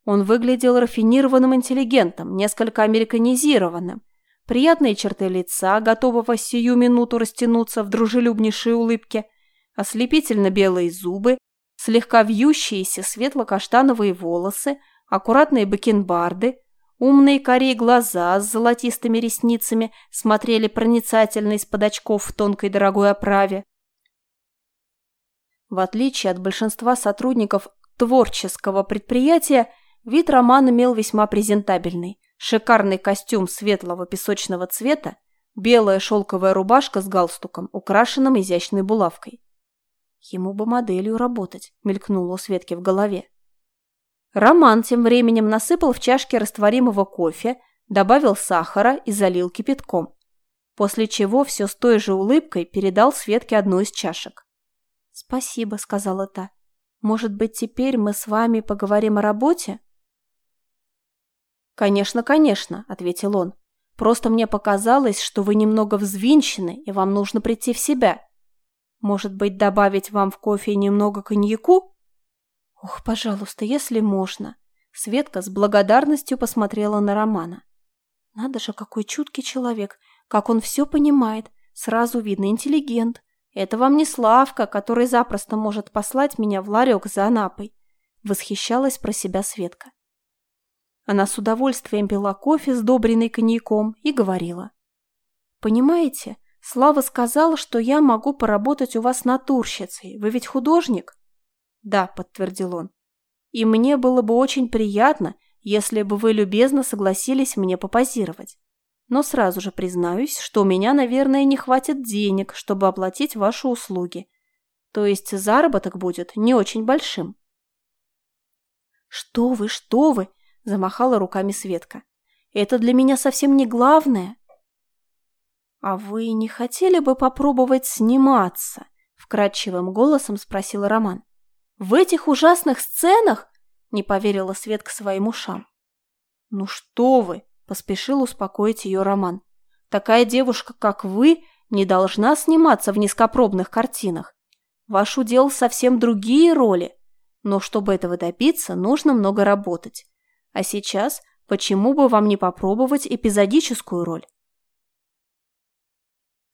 Он выглядел рафинированным интеллигентом, несколько американизированным, приятные черты лица, готового сию минуту растянуться в дружелюбнейшей улыбке, ослепительно белые зубы, слегка вьющиеся светло-каштановые волосы, аккуратные бакенбарды, Умные корей глаза с золотистыми ресницами смотрели проницательно из-под очков в тонкой дорогой оправе. В отличие от большинства сотрудников творческого предприятия, вид Роман имел весьма презентабельный. Шикарный костюм светлого песочного цвета, белая шелковая рубашка с галстуком, украшенным изящной булавкой. Ему бы моделью работать, мелькнуло у Светки в голове. Роман тем временем насыпал в чашке растворимого кофе, добавил сахара и залил кипятком. После чего все с той же улыбкой передал Светке одну из чашек. «Спасибо», — сказала та. «Может быть, теперь мы с вами поговорим о работе?» «Конечно, конечно», — ответил он. «Просто мне показалось, что вы немного взвинчены, и вам нужно прийти в себя. Может быть, добавить вам в кофе немного коньяку?» «Ох, пожалуйста, если можно!» Светка с благодарностью посмотрела на Романа. «Надо же, какой чуткий человек! Как он все понимает! Сразу видно, интеллигент! Это вам не Славка, который запросто может послать меня в ларек за Анапой!» Восхищалась про себя Светка. Она с удовольствием пила кофе, сдобренный коньяком, и говорила. «Понимаете, Слава сказал, что я могу поработать у вас натурщицей. Вы ведь художник?» «Да», — подтвердил он. «И мне было бы очень приятно, если бы вы любезно согласились мне попозировать. Но сразу же признаюсь, что у меня, наверное, не хватит денег, чтобы оплатить ваши услуги. То есть заработок будет не очень большим». «Что вы, что вы!» – замахала руками Светка. «Это для меня совсем не главное». «А вы не хотели бы попробовать сниматься?» – вкрадчивым голосом спросил Роман. В этих ужасных сценах? Не поверила Светка своим ушам. Ну что вы, поспешил успокоить ее Роман. Такая девушка, как вы, не должна сниматься в низкопробных картинах. Ваш удел совсем другие роли. Но чтобы этого добиться, нужно много работать. А сейчас почему бы вам не попробовать эпизодическую роль?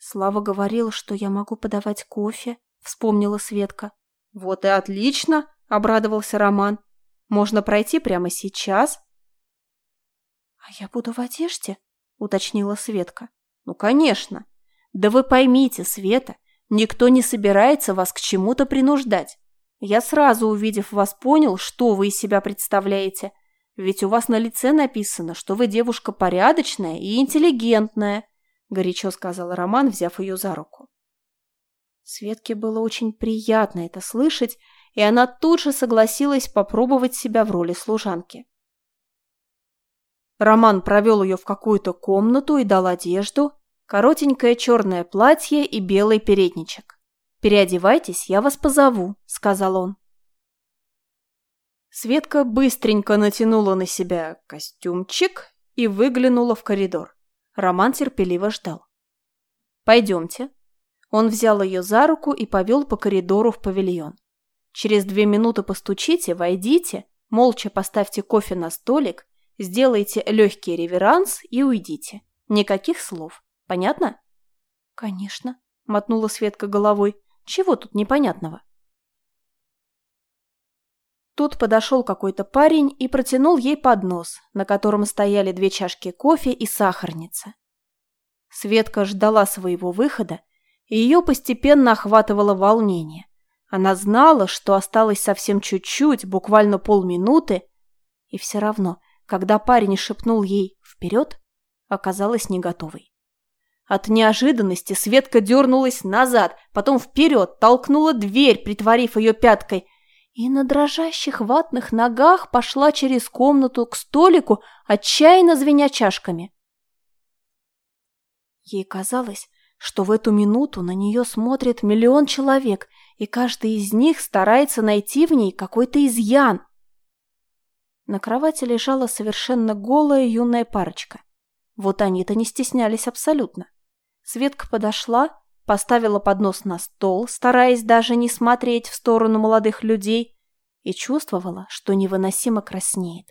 Слава говорил, что я могу подавать кофе, вспомнила Светка. «Вот и отлично!» – обрадовался Роман. «Можно пройти прямо сейчас». «А я буду в одежде?» – уточнила Светка. «Ну, конечно. Да вы поймите, Света, никто не собирается вас к чему-то принуждать. Я сразу, увидев вас, понял, что вы из себя представляете. Ведь у вас на лице написано, что вы девушка порядочная и интеллигентная», – горячо сказал Роман, взяв ее за руку. Светке было очень приятно это слышать, и она тут же согласилась попробовать себя в роли служанки. Роман провел ее в какую-то комнату и дал одежду, коротенькое черное платье и белый передничек. «Переодевайтесь, я вас позову», — сказал он. Светка быстренько натянула на себя костюмчик и выглянула в коридор. Роман терпеливо ждал. «Пойдемте», он взял ее за руку и повел по коридору в павильон. Через две минуты постучите, войдите, молча поставьте кофе на столик, сделайте легкий реверанс и уйдите. Никаких слов. Понятно? Конечно, мотнула Светка головой. Чего тут непонятного? Тут подошел какой-то парень и протянул ей поднос, на котором стояли две чашки кофе и сахарница. Светка ждала своего выхода, и ее постепенно охватывало волнение. Она знала, что осталось совсем чуть-чуть, буквально полминуты, и все равно, когда парень шепнул ей «вперед», оказалась не готовой. От неожиданности Светка дернулась назад, потом вперед, толкнула дверь, притворив ее пяткой, и на дрожащих ватных ногах пошла через комнату к столику, отчаянно звеня чашками. Ей казалось, что в эту минуту на нее смотрит миллион человек, и каждый из них старается найти в ней какой-то изъян. На кровати лежала совершенно голая юная парочка. Вот они-то не стеснялись абсолютно. Светка подошла, поставила поднос на стол, стараясь даже не смотреть в сторону молодых людей, и чувствовала, что невыносимо краснеет.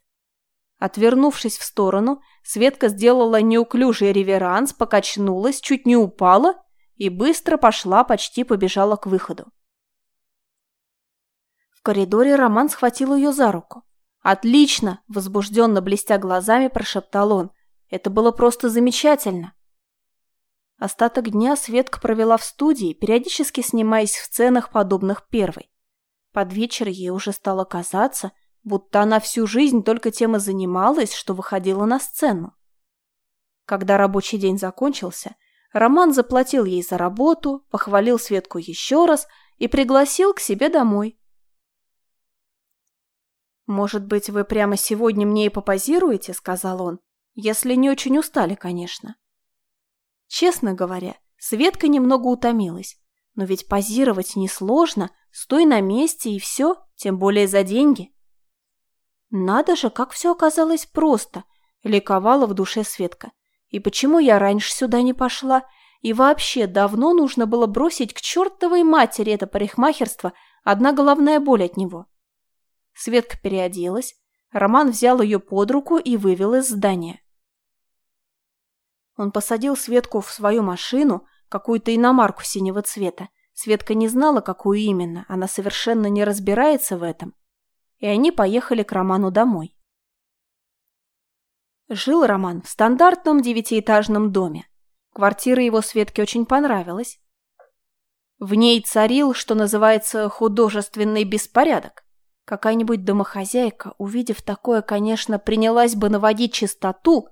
Отвернувшись в сторону, Светка сделала неуклюжий реверанс, покачнулась, чуть не упала и быстро пошла, почти побежала к выходу. В коридоре Роман схватил ее за руку. «Отлично!» – возбужденно блестя глазами, прошептал он. «Это было просто замечательно!» Остаток дня Светка провела в студии, периодически снимаясь в сценах, подобных первой. Под вечер ей уже стало казаться, будто она всю жизнь только тем и занималась, что выходила на сцену. Когда рабочий день закончился, Роман заплатил ей за работу, похвалил Светку еще раз и пригласил к себе домой. «Может быть, вы прямо сегодня мне и попозируете?» – сказал он. «Если не очень устали, конечно». Честно говоря, Светка немного утомилась. Но ведь позировать несложно, стой на месте и все, тем более за деньги. Надо же, как все оказалось просто, ликовала в душе Светка. И почему я раньше сюда не пошла? И вообще, давно нужно было бросить к чертовой матери это парикмахерство, одна головная боль от него. Светка переоделась, Роман взял ее под руку и вывел из здания. Он посадил Светку в свою машину, какую-то иномарку синего цвета. Светка не знала, какую именно, она совершенно не разбирается в этом. И они поехали к Роману домой. Жил Роман в стандартном девятиэтажном доме. Квартира его Светке очень понравилась. В ней царил, что называется, художественный беспорядок. Какая-нибудь домохозяйка, увидев такое, конечно, принялась бы наводить чистоту,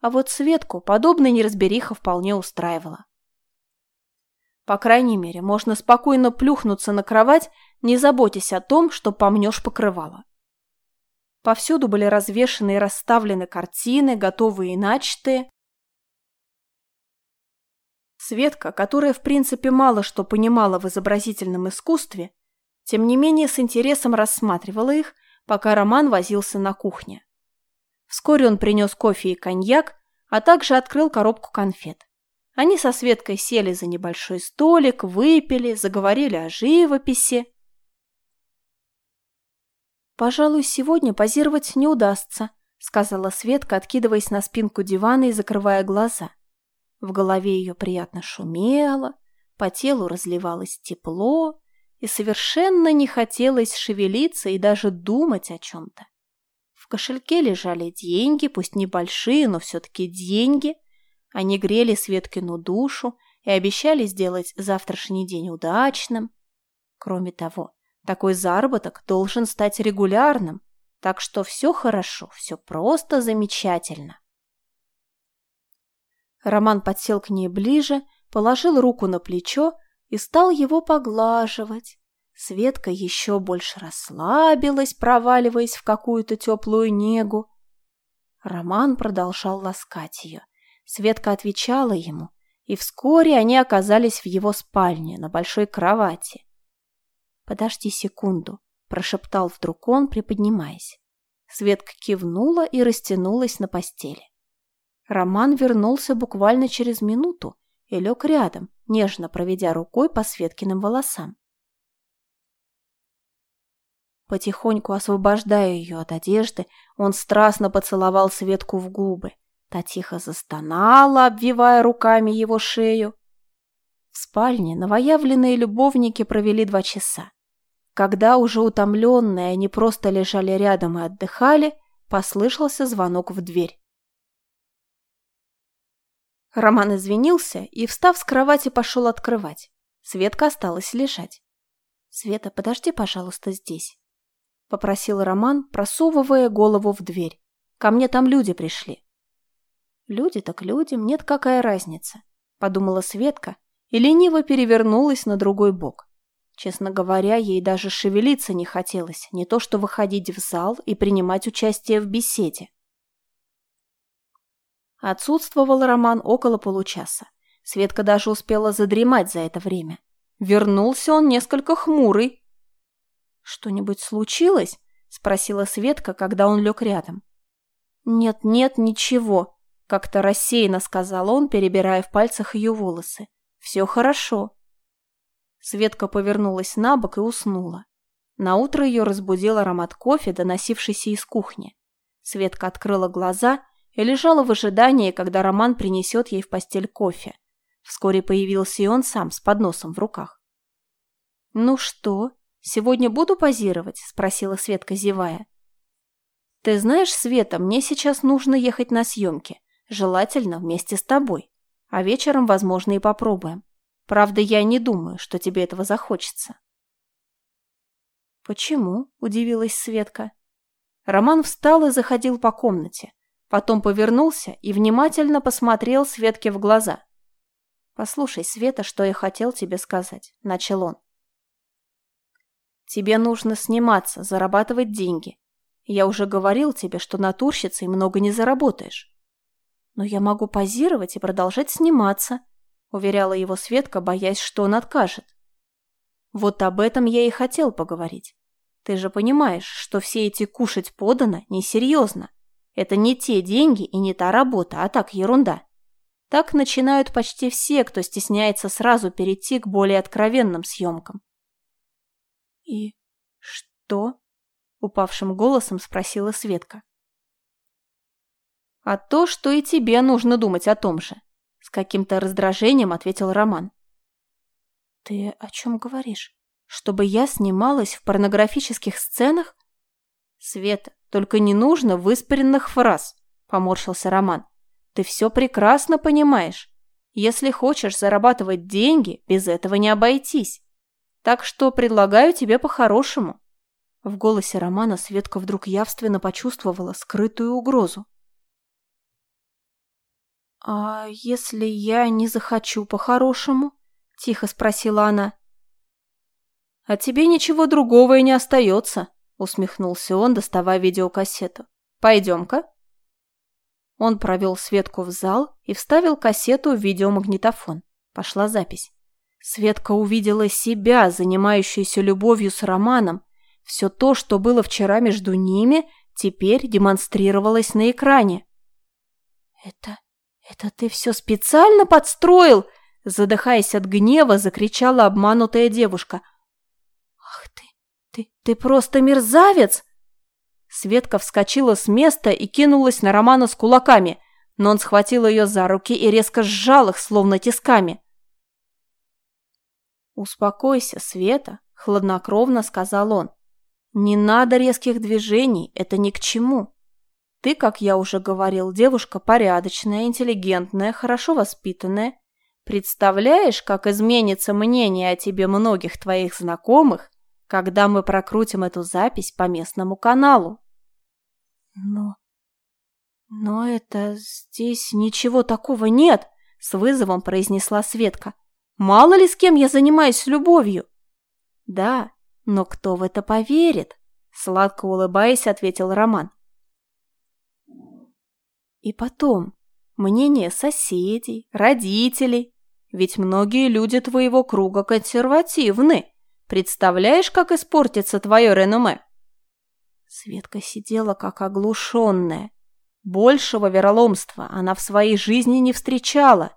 а вот Светку подобная неразбериха вполне устраивала. По крайней мере, можно спокойно плюхнуться на кровать, не заботясь о том, что помнешь покрывало. Повсюду были развешаны и расставлены картины, готовые и начатые. Светка, которая в принципе мало что понимала в изобразительном искусстве, тем не менее с интересом рассматривала их, пока Роман возился на кухне. Вскоре он принес кофе и коньяк, а также открыл коробку конфет. Они со Светкой сели за небольшой столик, выпили, заговорили о живописи. «Пожалуй, сегодня позировать не удастся», — сказала Светка, откидываясь на спинку дивана и закрывая глаза. В голове ее приятно шумело, по телу разливалось тепло, и совершенно не хотелось шевелиться и даже думать о чем-то. Кошельке лежали деньги, пусть небольшие, но все-таки деньги. Они грели Светкину душу и обещали сделать завтрашний день удачным. Кроме того, такой заработок должен стать регулярным, так что все хорошо, все просто замечательно. Роман подсел к ней ближе, положил руку на плечо и стал его поглаживать. Светка еще больше расслабилась, проваливаясь в какую-то теплую негу. Роман продолжал ласкать ее. Светка отвечала ему, и вскоре они оказались в его спальне на большой кровати. «Подожди секунду», – прошептал вдруг он, приподнимаясь. Светка кивнула и растянулась на постели. Роман вернулся буквально через минуту и лег рядом, нежно проведя рукой по Светкиным волосам. Потихоньку освобождая ее от одежды, он страстно поцеловал Светку в губы. Та тихо застонала, обвивая руками его шею. В спальне новоявленные любовники провели два часа. Когда уже утомленные они просто лежали рядом и отдыхали, послышался звонок в дверь. Роман извинился и, встав с кровати, пошел открывать. Светка осталась лежать. «Света, подожди, пожалуйста, здесь», — попросил Роман, просовывая голову в дверь. «Ко мне там люди пришли». «Люди так людям, нет какая разница», — подумала Светка и лениво перевернулась на другой бок. Честно говоря, ей даже шевелиться не хотелось, не то что выходить в зал и принимать участие в беседе. Отсутствовал Роман около получаса. Светка даже успела задремать за это время. Вернулся он несколько хмурый. «Что-нибудь случилось?» – спросила Светка, когда он лег рядом. «Нет-нет, ничего», – как-то рассеянно сказал он, перебирая в пальцах ее волосы. «Все хорошо». Светка повернулась на бок и уснула. Наутро ее разбудил аромат кофе, доносившийся из кухни. Светка открыла глаза и лежала в ожидании, когда Роман принесет ей в постель кофе. Вскоре появился и он сам с подносом в руках. «Ну что, сегодня буду позировать?» – спросила Светка, зевая. «Ты знаешь, Света, мне сейчас нужно ехать на съемки. Желательно вместе с тобой. А вечером, возможно, и попробуем. Правда, я не думаю, что тебе этого захочется». «Почему?» – удивилась Светка. Роман встал и заходил по комнате. Потом повернулся и внимательно посмотрел Светке в глаза. «Послушай, Света, что я хотел тебе сказать», – начал он. «Тебе нужно сниматься, зарабатывать деньги. Я уже говорил тебе, что натурщицей много не заработаешь». «Но я могу позировать и продолжать сниматься», – уверяла его Светка, боясь, что он откажет. «Вот об этом я и хотел поговорить. Ты же понимаешь, что все эти кушать подано несерьезно. Это не те деньги и не та работа, а так ерунда. Так начинают почти все, кто стесняется сразу перейти к более откровенным съемкам. «И что?» – упавшим голосом спросила Светка. «А то, что и тебе нужно думать о том же», – с каким-то раздражением ответил Роман. «Ты о чем говоришь? Чтобы я снималась в порнографических сценах?» «Света, только не нужно выспаренных фраз», – поморщился Роман. Ты все прекрасно понимаешь. Если хочешь зарабатывать деньги, без этого не обойтись. Так что предлагаю тебе по-хорошему». В голосе Романа Светка вдруг явственно почувствовала скрытую угрозу. «А если я не захочу по-хорошему?» – тихо спросила она. «А тебе ничего другого и не остается», – усмехнулся он, доставая видеокассету. «Пойдем-ка». Он провел Светку в зал и вставил кассету в видеомагнитофон. Пошла запись. Светка увидела себя, занимающуюся любовью с Романом. Все то, что было вчера между ними, теперь демонстрировалось на экране. «Это... это ты все специально подстроил?» Задыхаясь от гнева, закричала обманутая девушка. «Ах ты, ты, ты просто мерзавец!» Светка вскочила с места и кинулась на Романа с кулаками, но он схватил ее за руки и резко сжал их, словно тисками. «Успокойся, Света», — хладнокровно сказал он. «Не надо резких движений, это ни к чему. Ты, как я уже говорил, девушка порядочная, интеллигентная, хорошо воспитанная. Представляешь, как изменится мнение о тебе многих твоих знакомых, когда мы прокрутим эту запись по местному каналу. Но... но это... здесь ничего такого нет, с вызовом произнесла Светка. Мало ли с кем я занимаюсь любовью. Да, но кто в это поверит? Сладко улыбаясь, ответил Роман. И потом, мнение соседей, родителей. Ведь многие люди твоего круга консервативны. Представляешь, как испортится твое реноме?» Светка сидела как оглушенная. Большего вероломства она в своей жизни не встречала.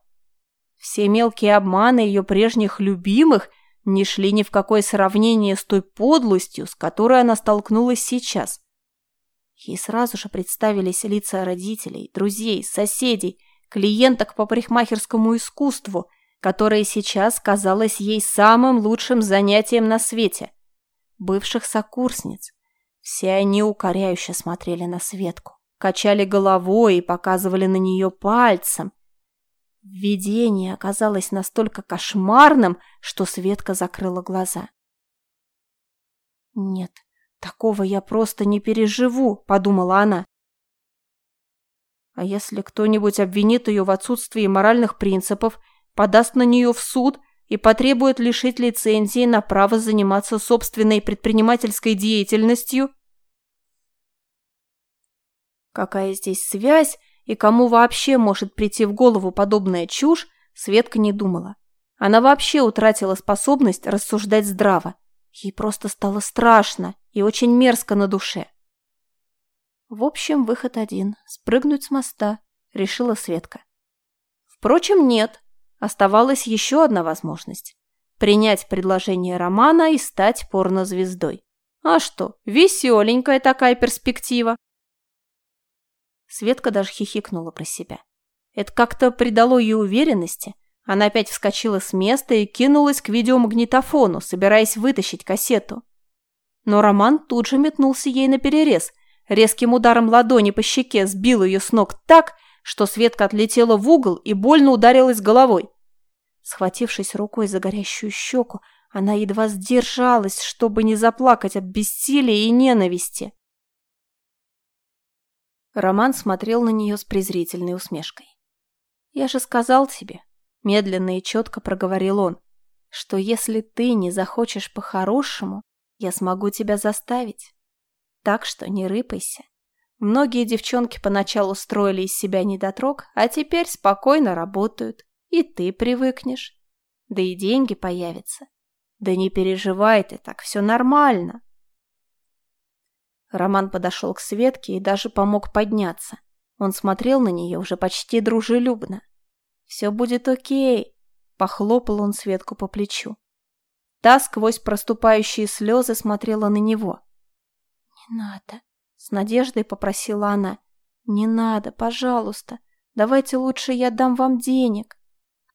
Все мелкие обманы ее прежних любимых не шли ни в какое сравнение с той подлостью, с которой она столкнулась сейчас. Ей сразу же представились лица родителей, друзей, соседей, клиенток по парикмахерскому искусству – которое сейчас казалось ей самым лучшим занятием на свете. Бывших сокурсниц. Все они укоряюще смотрели на Светку, качали головой и показывали на нее пальцем. Видение оказалось настолько кошмарным, что Светка закрыла глаза. «Нет, такого я просто не переживу», — подумала она. А если кто-нибудь обвинит ее в отсутствии моральных принципов подаст на нее в суд и потребует лишить лицензии на право заниматься собственной предпринимательской деятельностью? Какая здесь связь и кому вообще может прийти в голову подобная чушь, Светка не думала. Она вообще утратила способность рассуждать здраво. Ей просто стало страшно и очень мерзко на душе. В общем, выход один – спрыгнуть с моста, решила Светка. Впрочем, нет. Оставалась еще одна возможность – принять предложение Романа и стать порнозвездой. А что, веселенькая такая перспектива. Светка даже хихикнула про себя. Это как-то придало ей уверенности. Она опять вскочила с места и кинулась к видеомагнитофону, собираясь вытащить кассету. Но Роман тут же метнулся ей на перерез, резким ударом ладони по щеке сбил ее с ног так, что Светка отлетела в угол и больно ударилась головой. Схватившись рукой за горящую щеку, она едва сдержалась, чтобы не заплакать от бессилия и ненависти. Роман смотрел на нее с презрительной усмешкой. «Я же сказал тебе», — медленно и четко проговорил он, «что если ты не захочешь по-хорошему, я смогу тебя заставить. Так что не рыпайся. Многие девчонки поначалу строили из себя недотрог, а теперь спокойно работают, и ты привыкнешь. Да и деньги появятся. Да не переживай ты так, все нормально. Роман подошел к Светке и даже помог подняться. Он смотрел на нее уже почти дружелюбно. «Все будет окей», — похлопал он Светку по плечу. Та сквозь проступающие слезы смотрела на него. «Не надо», — с надеждой попросила она. «Не надо, пожалуйста. Давайте лучше я дам вам денег».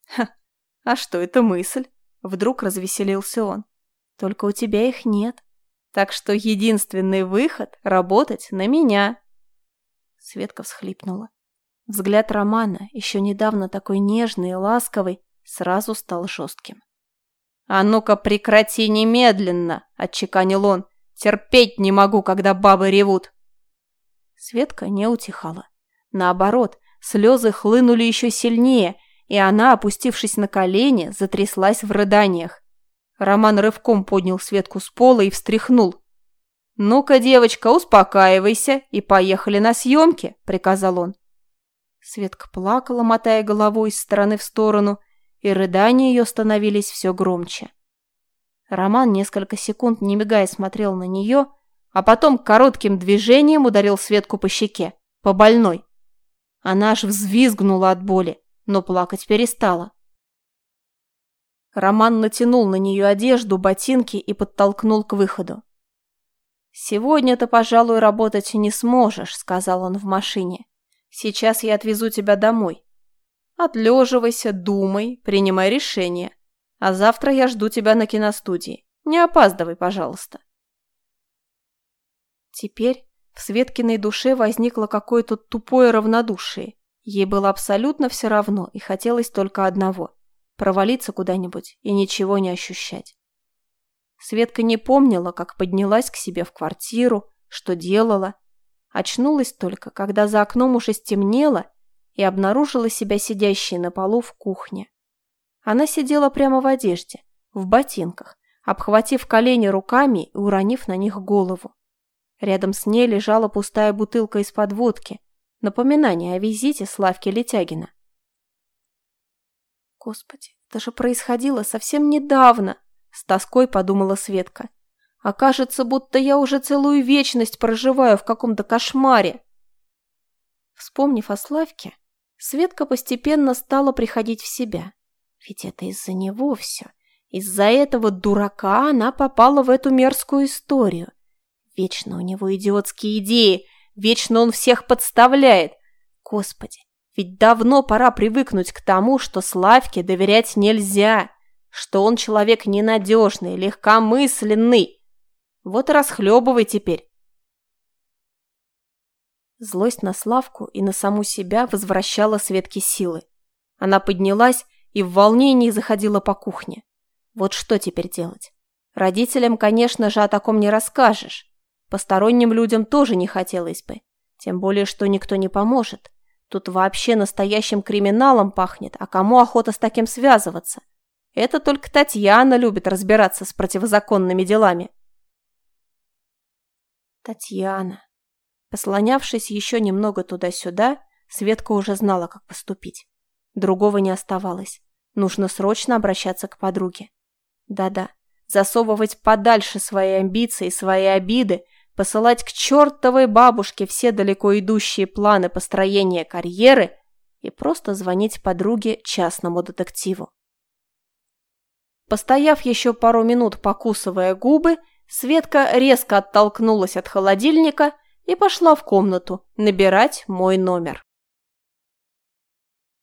«Ха, а что это мысль?» Вдруг развеселился он. «Только у тебя их нет. Так что единственный выход — работать на меня. Светка всхлипнула. Взгляд Романа, еще недавно такой нежный и ласковый, сразу стал жестким. «А ну-ка прекрати немедленно!» — отчеканил он. «Терпеть не могу, когда бабы ревут!» Светка не утихала. Наоборот, слезы хлынули еще сильнее, и она, опустившись на колени, затряслась в рыданиях. Роман рывком поднял Светку с пола и встряхнул. «Ну-ка, девочка, успокаивайся и поехали на съемки», — приказал он. Светка плакала, мотая головой из стороны в сторону, и рыдания ее становились все громче. Роман несколько секунд, не мигая, смотрел на нее, а потом коротким движением ударил Светку по щеке, по больной. Она аж взвизгнула от боли, но плакать перестала. Роман натянул на нее одежду, ботинки и подтолкнул к выходу. «Сегодня ты, пожалуй, работать не сможешь», — сказал он в машине. «Сейчас я отвезу тебя домой. Отлеживайся, думай, принимай решение. А завтра я жду тебя на киностудии. Не опаздывай, пожалуйста». Теперь в Светкиной душе возникло какое-то тупое равнодушие. Ей было абсолютно все равно, и хотелось только одного провалиться куда-нибудь и ничего не ощущать. Светка не помнила, как поднялась к себе в квартиру, что делала. Очнулась только, когда за окном уже стемнело и обнаружила себя сидящей на полу в кухне. Она сидела прямо в одежде, в ботинках, обхватив колени руками и уронив на них голову. Рядом с ней лежала пустая бутылка из-под водки, напоминание о визите Славки Летягина. Господи, это же происходило совсем недавно, с тоской подумала Светка. А кажется, будто я уже целую вечность проживаю в каком-то кошмаре. Вспомнив о Славке, Светка постепенно стала приходить в себя. Ведь это из-за него все. Из-за этого дурака она попала в эту мерзкую историю. Вечно у него идиотские идеи, вечно он всех подставляет. Господи, ведь давно пора привыкнуть к тому, что Славке доверять нельзя, что он человек ненадежный, легкомысленный. Вот и расхлебывай теперь. Злость на Славку и на саму себя возвращала Светке силы. Она поднялась и в волнении заходила по кухне. Вот что теперь делать? Родителям, конечно же, о таком не расскажешь. Посторонним людям тоже не хотелось бы. Тем более, что никто не поможет. Тут вообще настоящим криминалом пахнет, а кому охота с таким связываться? Это только Татьяна любит разбираться с противозаконными делами. Татьяна. Послонявшись еще немного туда-сюда, Светка уже знала, как поступить. Другого не оставалось. Нужно срочно обращаться к подруге. Да-да, засовывать подальше свои амбиции, свои обиды, посылать к чертовой бабушке все далеко идущие планы построения карьеры и просто звонить подруге частному детективу. Постояв еще пару минут, покусывая губы, Светка резко оттолкнулась от холодильника и пошла в комнату набирать мой номер.